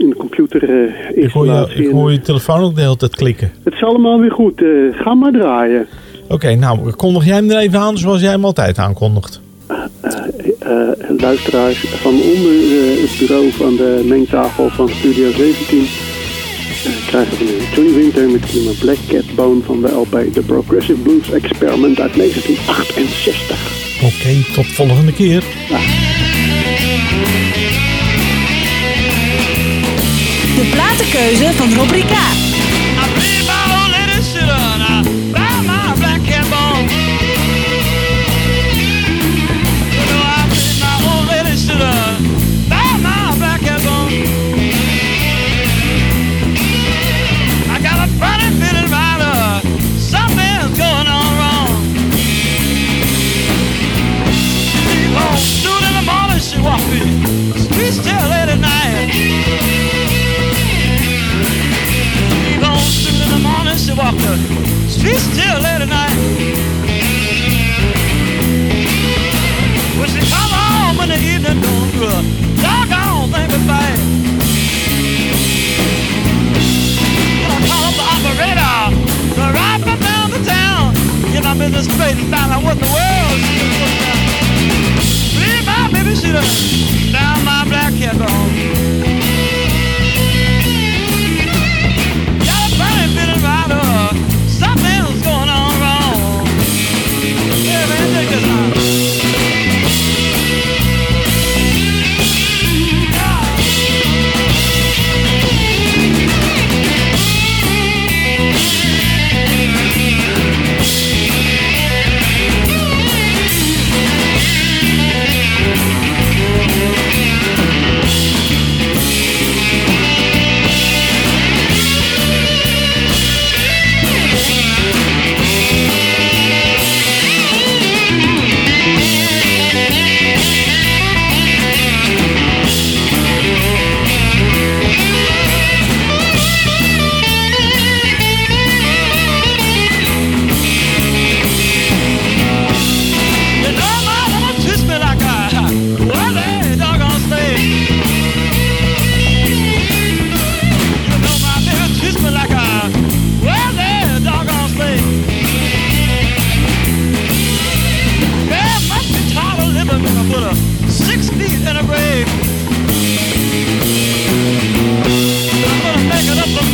in mijn computer eh Ik hoor, je, ik hoor je telefoon ook de hele tijd klikken. Het is allemaal weer goed. eh, ga maar draaien. Oké, nou, kondig jij hem er even aan zoals jij hem altijd aankondigt. Eh, luisteraars van onder het bureau van de mengtafel van Studio 17 eh, krijgen we nu Johnny Winter met het nummer Black Cat Bone van de LP The Progressive Blues Experiment uit 1968. Oké, tot volgende keer. De platenkeuze van Rob my business straight and find out what the world is doing now. Leave my baby, she done down my black cat bone. Pick up the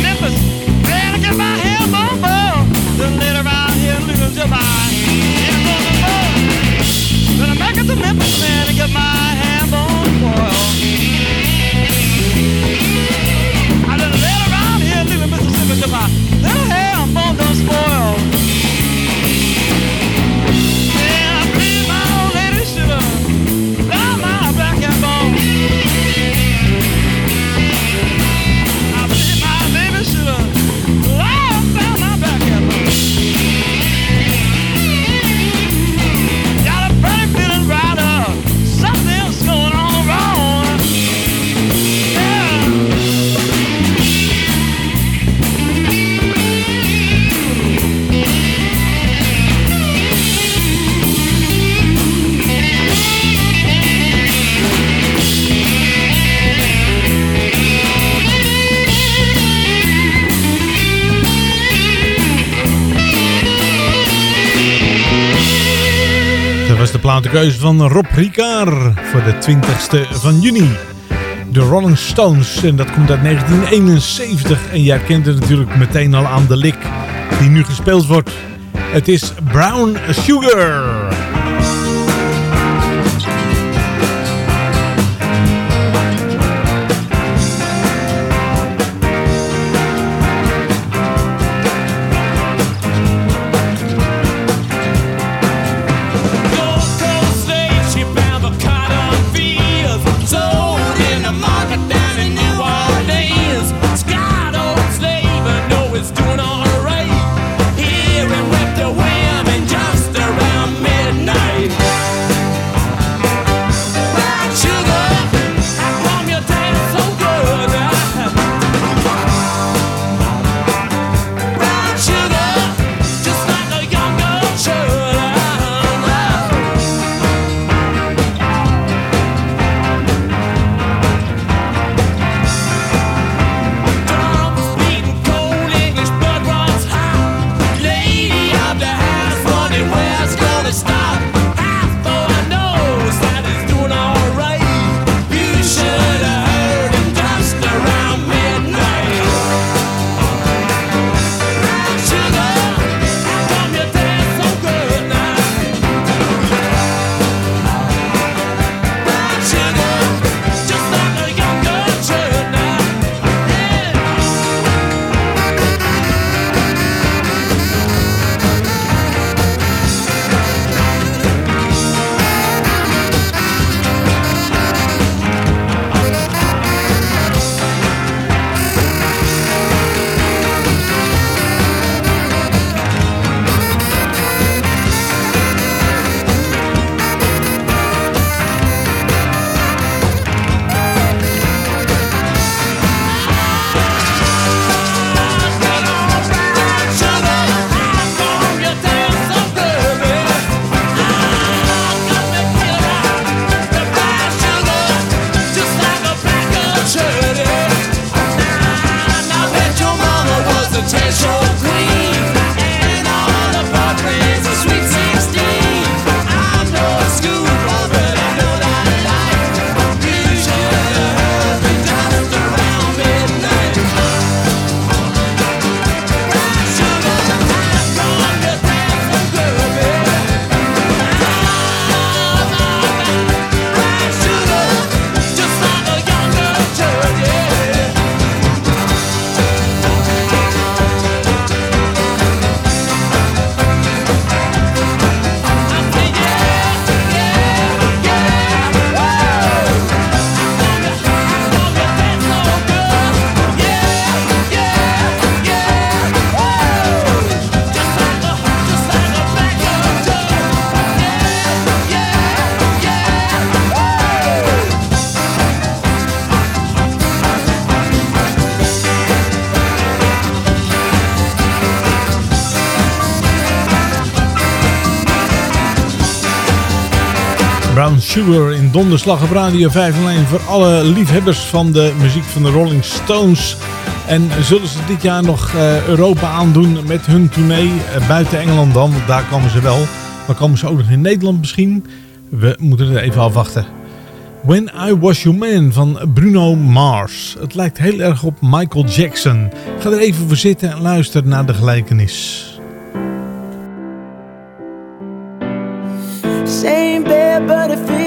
platenkeuze van Rob Ricard voor de 20ste van juni. De Rolling Stones, en dat komt uit 1971. En jij kent het natuurlijk meteen al aan de lik die nu gespeeld wordt. Het is Brown Sugar. In donderslag op Radio 501 voor alle liefhebbers van de muziek van de Rolling Stones. En zullen ze dit jaar nog eh, Europa aandoen met hun tournee eh, buiten Engeland dan? Want daar komen ze wel. Maar komen ze ook nog in Nederland misschien? We moeten het even afwachten. When I Was Your Man van Bruno Mars. Het lijkt heel erg op Michael Jackson. Ga er even voor zitten en luister naar de gelijkenis. Same but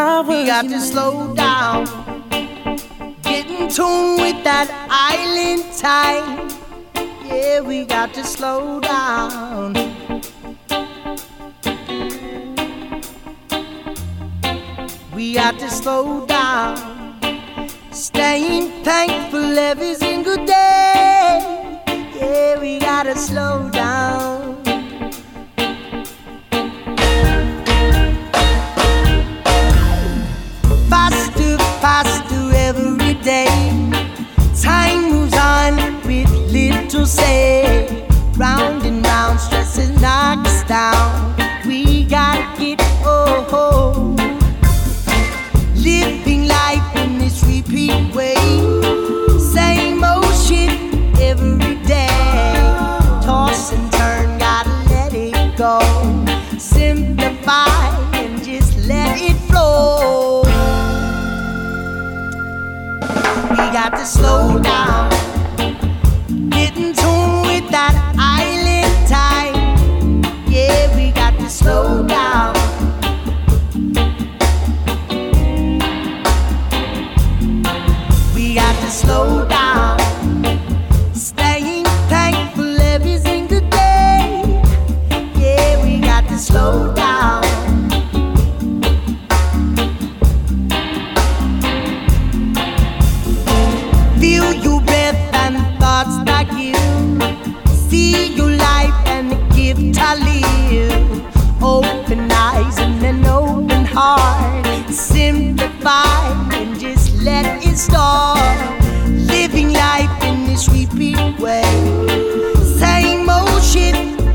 I was We got to slow down. Get in tune with that island time. Yeah, we got to slow down. We got to slow down. Staying thankful every single day. Yeah, we gotta slow down. Faster, faster every day. Time moves on with little say. Round and round, stresses knock us down. We gotta get oh, oh. living life in this repeat way. Got to slow down. Simplify and just let it start. Living life in this repeat way. Same old shit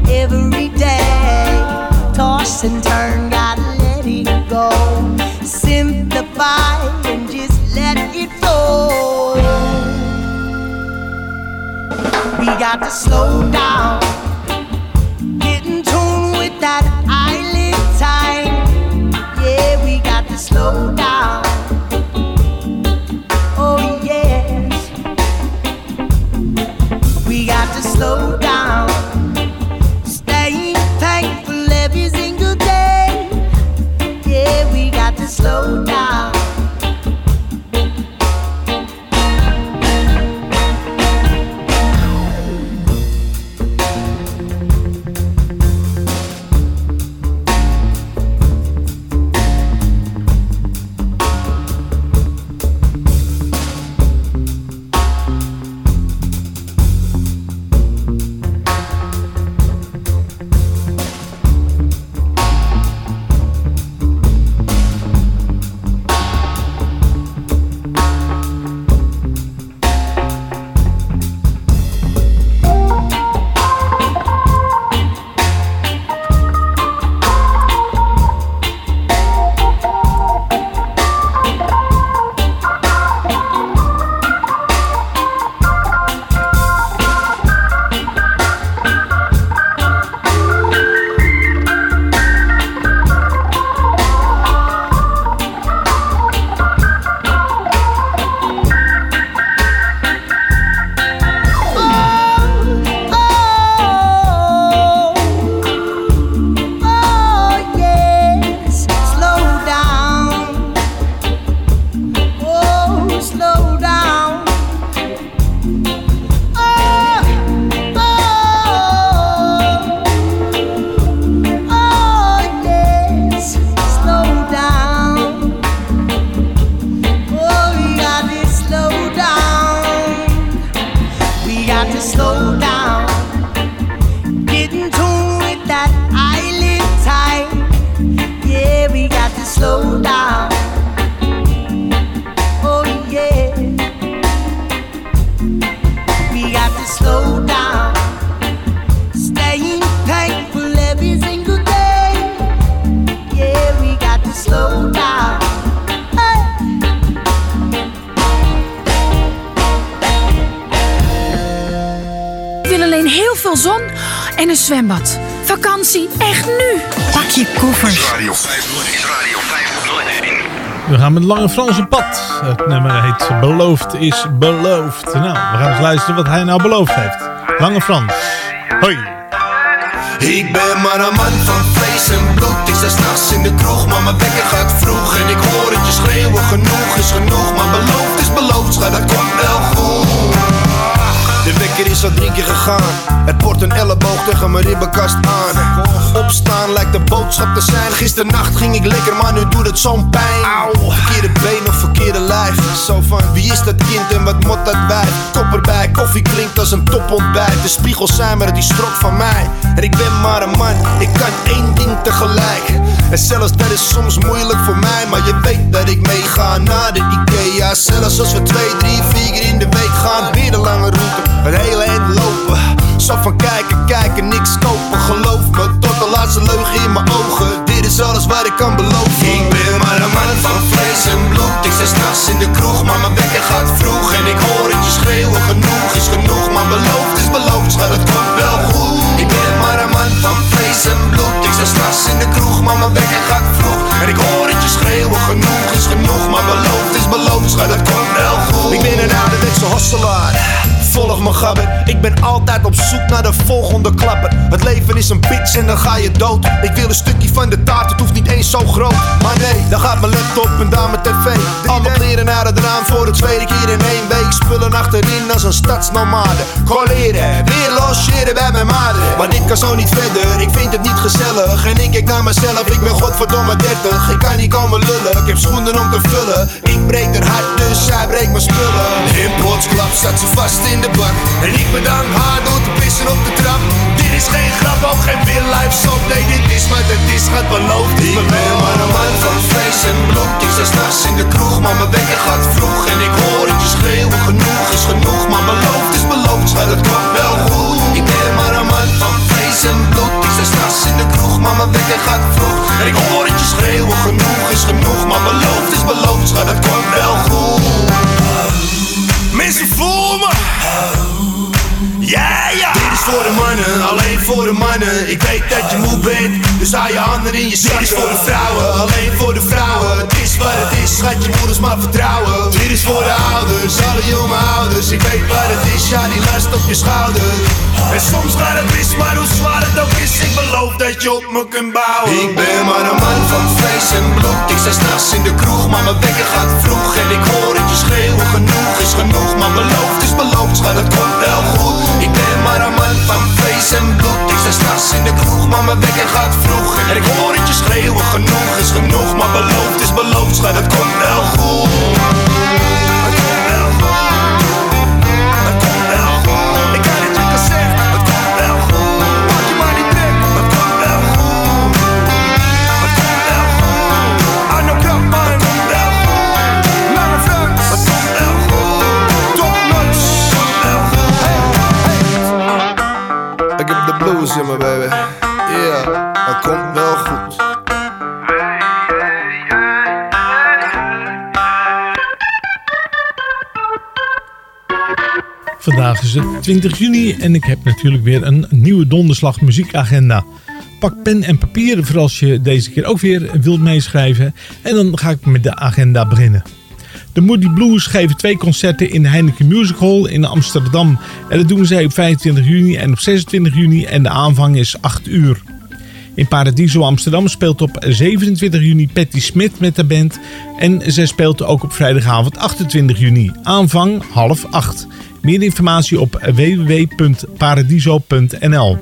every day. Toss and turn, gotta let it go. Simplify and just let it flow. We got to slow down. Slow down. Lange Frans op pad. Het nummer heet Beloofd is beloofd. Nou, we gaan eens luisteren wat hij nou beloofd heeft. Lange Frans. Hoi. Ik ben maar een man van vlees en bloed Ik sta s'nachts in de kroeg, maar mijn wekker gaat vroeg En ik hoor het je schreeuwen, genoeg is genoeg Maar beloofd is beloofd, schat, dat komt wel goed de wekker is al drie keer gegaan. Het port een elleboog tegen mijn ribbenkast aan. Opstaan lijkt de boodschap te zijn. Gisternacht ging ik lekker, maar nu doet het zo'n pijn. Verkeerde been of verkeerde lijf. Zo van wie is dat kind en wat mot dat wijf? Kop erbij, koffie klinkt als een topontbijt. De spiegels zijn maar die strok van mij. En ik ben maar een man, ik kan één ding tegelijk. En zelfs dat is soms moeilijk voor mij. Maar je weet dat ik meega naar de Ikea. Zelfs als we twee, drie, vier keer in de week gaan. Weer de lange route, het hele eind lopen. Zo van kijken, kijken, niks kopen. Geloof me, tot de laatste leugen in mijn ogen. Dit is alles wat ik kan beloven. Ik ben maar een man van vlees en bloed. Ik sta s'nachts in de kroeg, maar mijn wekker gaat vroeg. En ik hoor het je schreeuwen, genoeg is genoeg. Maar beloofd is beloofd, schat, het komt wel goed. Ik ben maar een man van vlees en bloed. Ik sta s'nachts in de kroeg, maar mijn wekker gaat vroeg. En ik hoor het je schreeuwen, genoeg is genoeg. Maar beloofd is beloofd, schat, het komt wel goed. Ik ben een ouderwetse hosselaar. Volg me gabber, ik ben altijd op zoek naar de volgende klapper. Het leven is een bitch en dan ga je dood. Ik wil een stukje van de taart, het hoeft niet eens zo groot. Maar nee, dan gaat mijn laptop en daar mijn tv. Al mijn kleren naar het raam voor de tweede keer in één week. Spullen achterin als een stadsnomade. Colleren, weer logeren bij mijn maden. Maar dit kan zo niet verder, ik vind het niet gezellig. En ik kijk naar mezelf, ik ben godverdomme 30. Ik kan niet komen lullen, ik heb schoenen om te vullen. Ik breek haar hart, dus zij breekt mijn spullen. In plotsklap zat ze vast in de bak. En ik bedank haar door te pissen op de trap. Dit is geen grap, ook geen real life soap. Nee, dit is wat het is, gaat beloofd. Ik ben maar een man van vlees en bloed. Ik sta s'nachts in de kroeg, maar mijn wekker gaat vroeg. En ik hoor het je schreeuwen, genoeg is genoeg. Maar beloofd is beloofd, schat, het komt wel goed. Ik ben maar een man van vlees en bloed. Ik sta s'nachts in de kroeg, maar mijn wekker gaat vroeg. En ik hoor het je schreeuwen, genoeg is genoeg. Maar beloofd is beloofd, schat, het komt wel goed. Mensen voel me. Ja, ja. Dit is voor de mannen, alleen voor de mannen. Ik weet dat je moe bent, dus hou je handen in je zak. Dit is voor de vrouwen, alleen voor de vrouwen. Het is wat het is, schat je moeders maar vertrouwen. Dit is voor de ouders, alle jonge ouders. Ik weet wat het is, ja, die last op je schouder. En soms gaat het mis, maar hoe zwaar het ook is, ik beloof dat je op me kunt bouwen. Ik ben maar een man van vlees en bloed. Ik sta s'nachts in de kroeg, maar mijn wekker gaat vroeg. En ik hoor het je schreeuwen, genoeg is genoeg. Maar beloofd is beloofd, schat, het komt wel goed. Ik ben maar een man van vlees en bloed. Ik sta s'nachts in de kroeg, maar mijn wekker gaat vroeg. En ik hoor het je schreeuwen, genoeg is genoeg. Maar beloofd is beloofd, schat, het komt wel goed. Baby. Yeah, het komt wel goed. Vandaag is het 20 juni en ik heb natuurlijk weer een nieuwe donderslag muziekagenda. Pak pen en papier voor als je deze keer ook weer wilt meeschrijven. En dan ga ik met de agenda beginnen. De Moody Blues geven twee concerten in de Heineken Music Hall in Amsterdam. En dat doen zij op 25 juni en op 26 juni en de aanvang is 8 uur. In Paradiso Amsterdam speelt op 27 juni Patty Smith met de band. En zij speelt ook op vrijdagavond 28 juni. Aanvang half 8. Meer informatie op www.paradiso.nl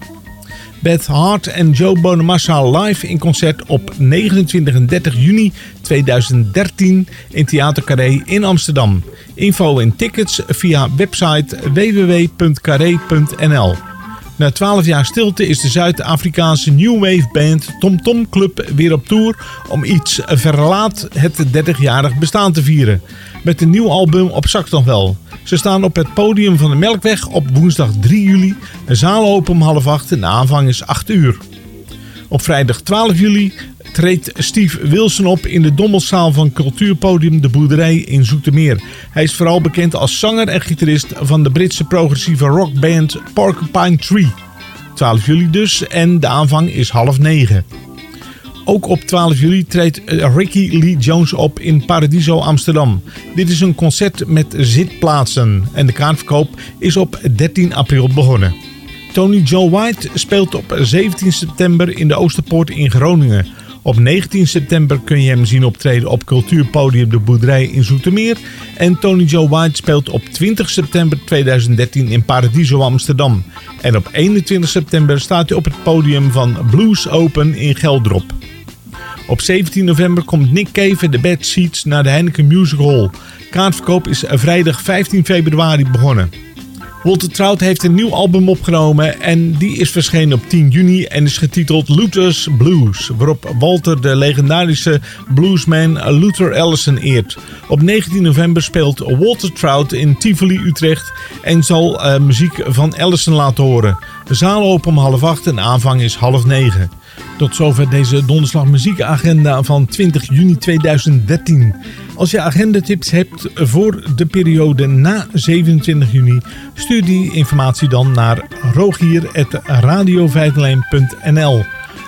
Beth Hart en Joe Bonamassa live in concert op 29 en 30 juni 2013 in Theater Carré in Amsterdam. Info en tickets via website www.carré.nl Na 12 jaar stilte is de Zuid-Afrikaanse New Wave band Tom Tom Club weer op tour om iets verlaat het 30-jarig bestaan te vieren. Met een nieuw album op zak nog wel. Ze staan op het podium van de Melkweg op woensdag 3 juli. De zaal open om half 8 en de aanvang is 8 uur. Op vrijdag 12 juli treedt Steve Wilson op in de Dommelszaal van cultuurpodium De Boerderij in Zoetermeer. Hij is vooral bekend als zanger en gitarist van de Britse progressieve rockband Porcupine Tree. 12 juli dus. En de aanvang is half negen. Ook op 12 juli treedt eh, Ricky Lee Jones op in Paradiso Amsterdam. Dit is een concert met zitplaatsen en de kaartverkoop is op 13 april begonnen. Tony Joe White speelt op 17 september in de Oosterpoort in Groningen. Op 19 september kun je hem zien optreden op cultuurpodium De Boerderij in Zoetermeer. En Tony Joe White speelt op 20 september 2013 in Paradiso Amsterdam. En op 21 september staat hij op het podium van Blues Open in Geldrop. Op 17 november komt Nick Cave de Bad Seeds naar de Heineken Music Hall. Kaartverkoop is vrijdag 15 februari begonnen. Walter Trout heeft een nieuw album opgenomen en die is verschenen op 10 juni en is getiteld Luther's Blues, waarop Walter de legendarische bluesman Luther Allison eert. Op 19 november speelt Walter Trout in Tivoli, Utrecht en zal eh, muziek van Allison laten horen. De zaal open om half acht en aanvang is half negen. Tot zover deze donderslag muziekagenda van 20 juni 2013. Als je agendatips hebt voor de periode na 27 juni, stuur die informatie dan naar rogier.radiovijflijn.nl.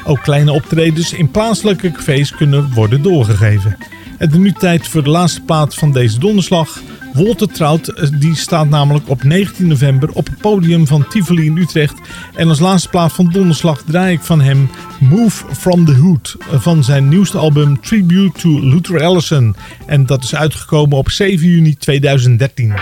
Ook kleine optredens in plaatselijke cafés kunnen worden doorgegeven. Het is nu tijd voor de laatste plaat van deze donderslag. Walter Trout eh, die staat namelijk op 19 november op het podium van Tivoli in Utrecht. En als laatste plaat van donderslag draai ik van hem Move From The Hood van zijn nieuwste album Tribute to Luther Allison. En dat is uitgekomen op 7 juni 2013.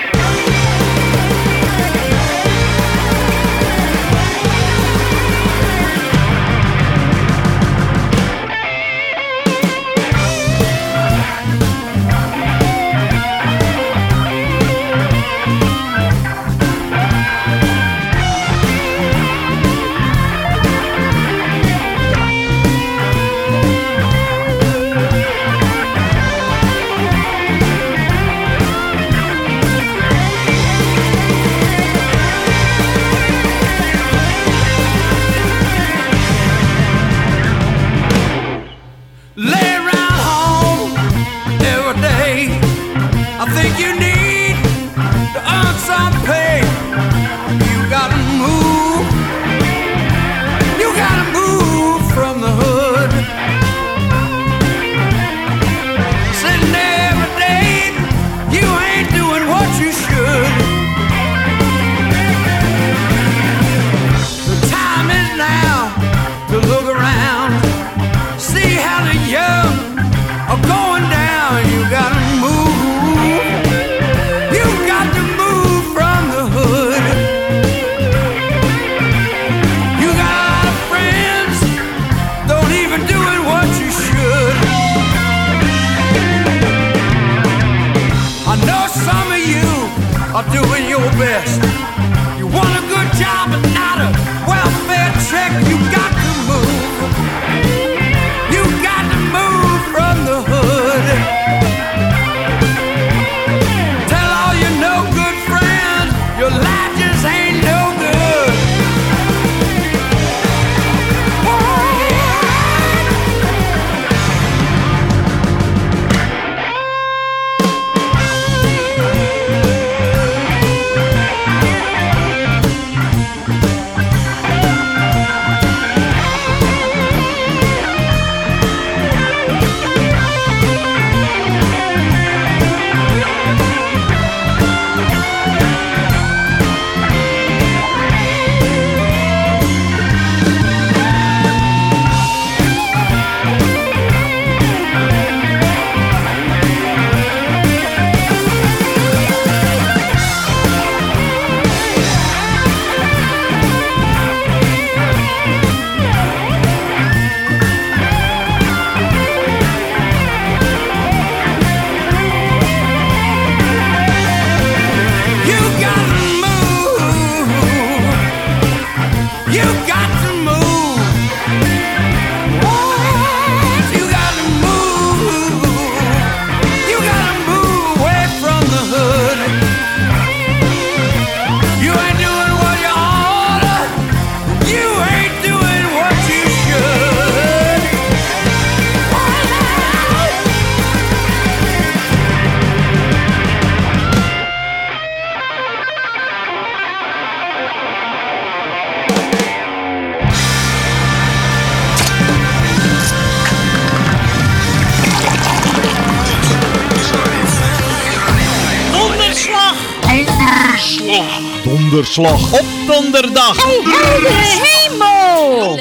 Donderslag. Op donderdag. Oh, heldere hemel!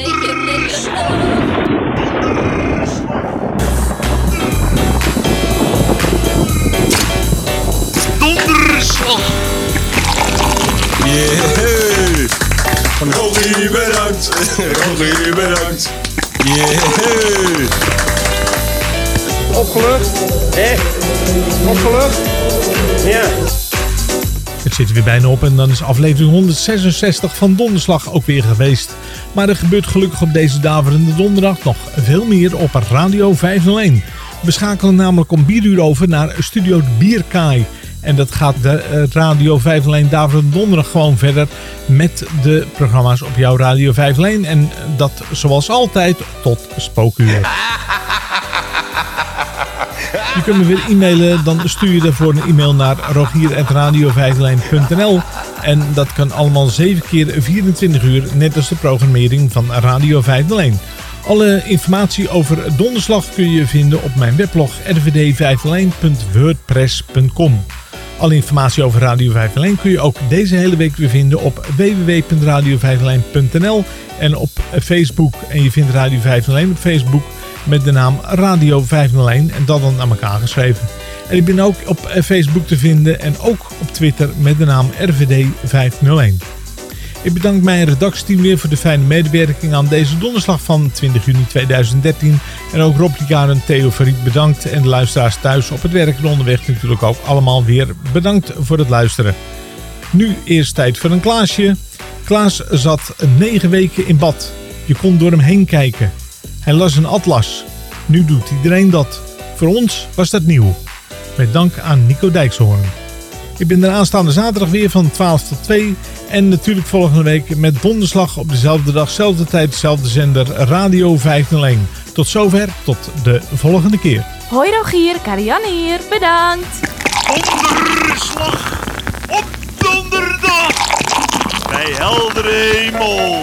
Donderslag. Yeah. Rogie bedankt. Rogie bedankt. Yeah. Opgelucht? Hé? Opgelucht? Ja. Het zit er weer bijna op en dan is aflevering 166 van Donderslag ook weer geweest. Maar er gebeurt gelukkig op deze daverende donderdag nog veel meer op Radio 501. We schakelen namelijk om 4 uur over naar Studio Bierkaai. En dat gaat de eh, Radio 501 Daverende Donderdag gewoon verder met de programma's op jouw Radio 501. En dat zoals altijd tot spookuur. Je kunt me weer e-mailen, dan stuur je daarvoor een e-mail naar rogier.radio En dat kan allemaal 7 keer 24 uur, net als de programmering van Radio 501. Alle informatie over donderslag kun je vinden op mijn weblog rvd501.wordpress.com. Alle informatie over Radio 501 kun je ook deze hele week weer vinden op www.radio501.nl en op Facebook. En je vindt Radio 501 op Facebook met de naam Radio 501 en dat dan aan elkaar geschreven. En ik ben ook op Facebook te vinden en ook op Twitter met de naam RVD 501. Ik bedank mijn redactieteam weer voor de fijne medewerking aan deze donderslag van 20 juni 2013. En ook Rob Ligaar en Theo Verriet bedankt. En de luisteraars thuis op het werk en onderweg natuurlijk ook allemaal weer bedankt voor het luisteren. Nu eerst tijd voor een Klaasje. Klaas zat 9 weken in bad. Je kon door hem heen kijken. Hij las een atlas. Nu doet iedereen dat. Voor ons was dat nieuw. Met dank aan Nico Dijkshoorn. Ik ben er aanstaande zaterdag weer van 12 tot 2. En natuurlijk volgende week met donderslag op dezelfde dag, dezelfde tijd, dezelfde zender Radio 501. Tot zover, tot de volgende keer. Hoi Rogier, Karianne hier, bedankt. Donderslag. Op donderdag. Bij heldere hemel.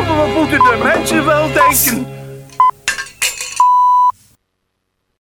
Godverdomme, wat moeten de mensen wel denken?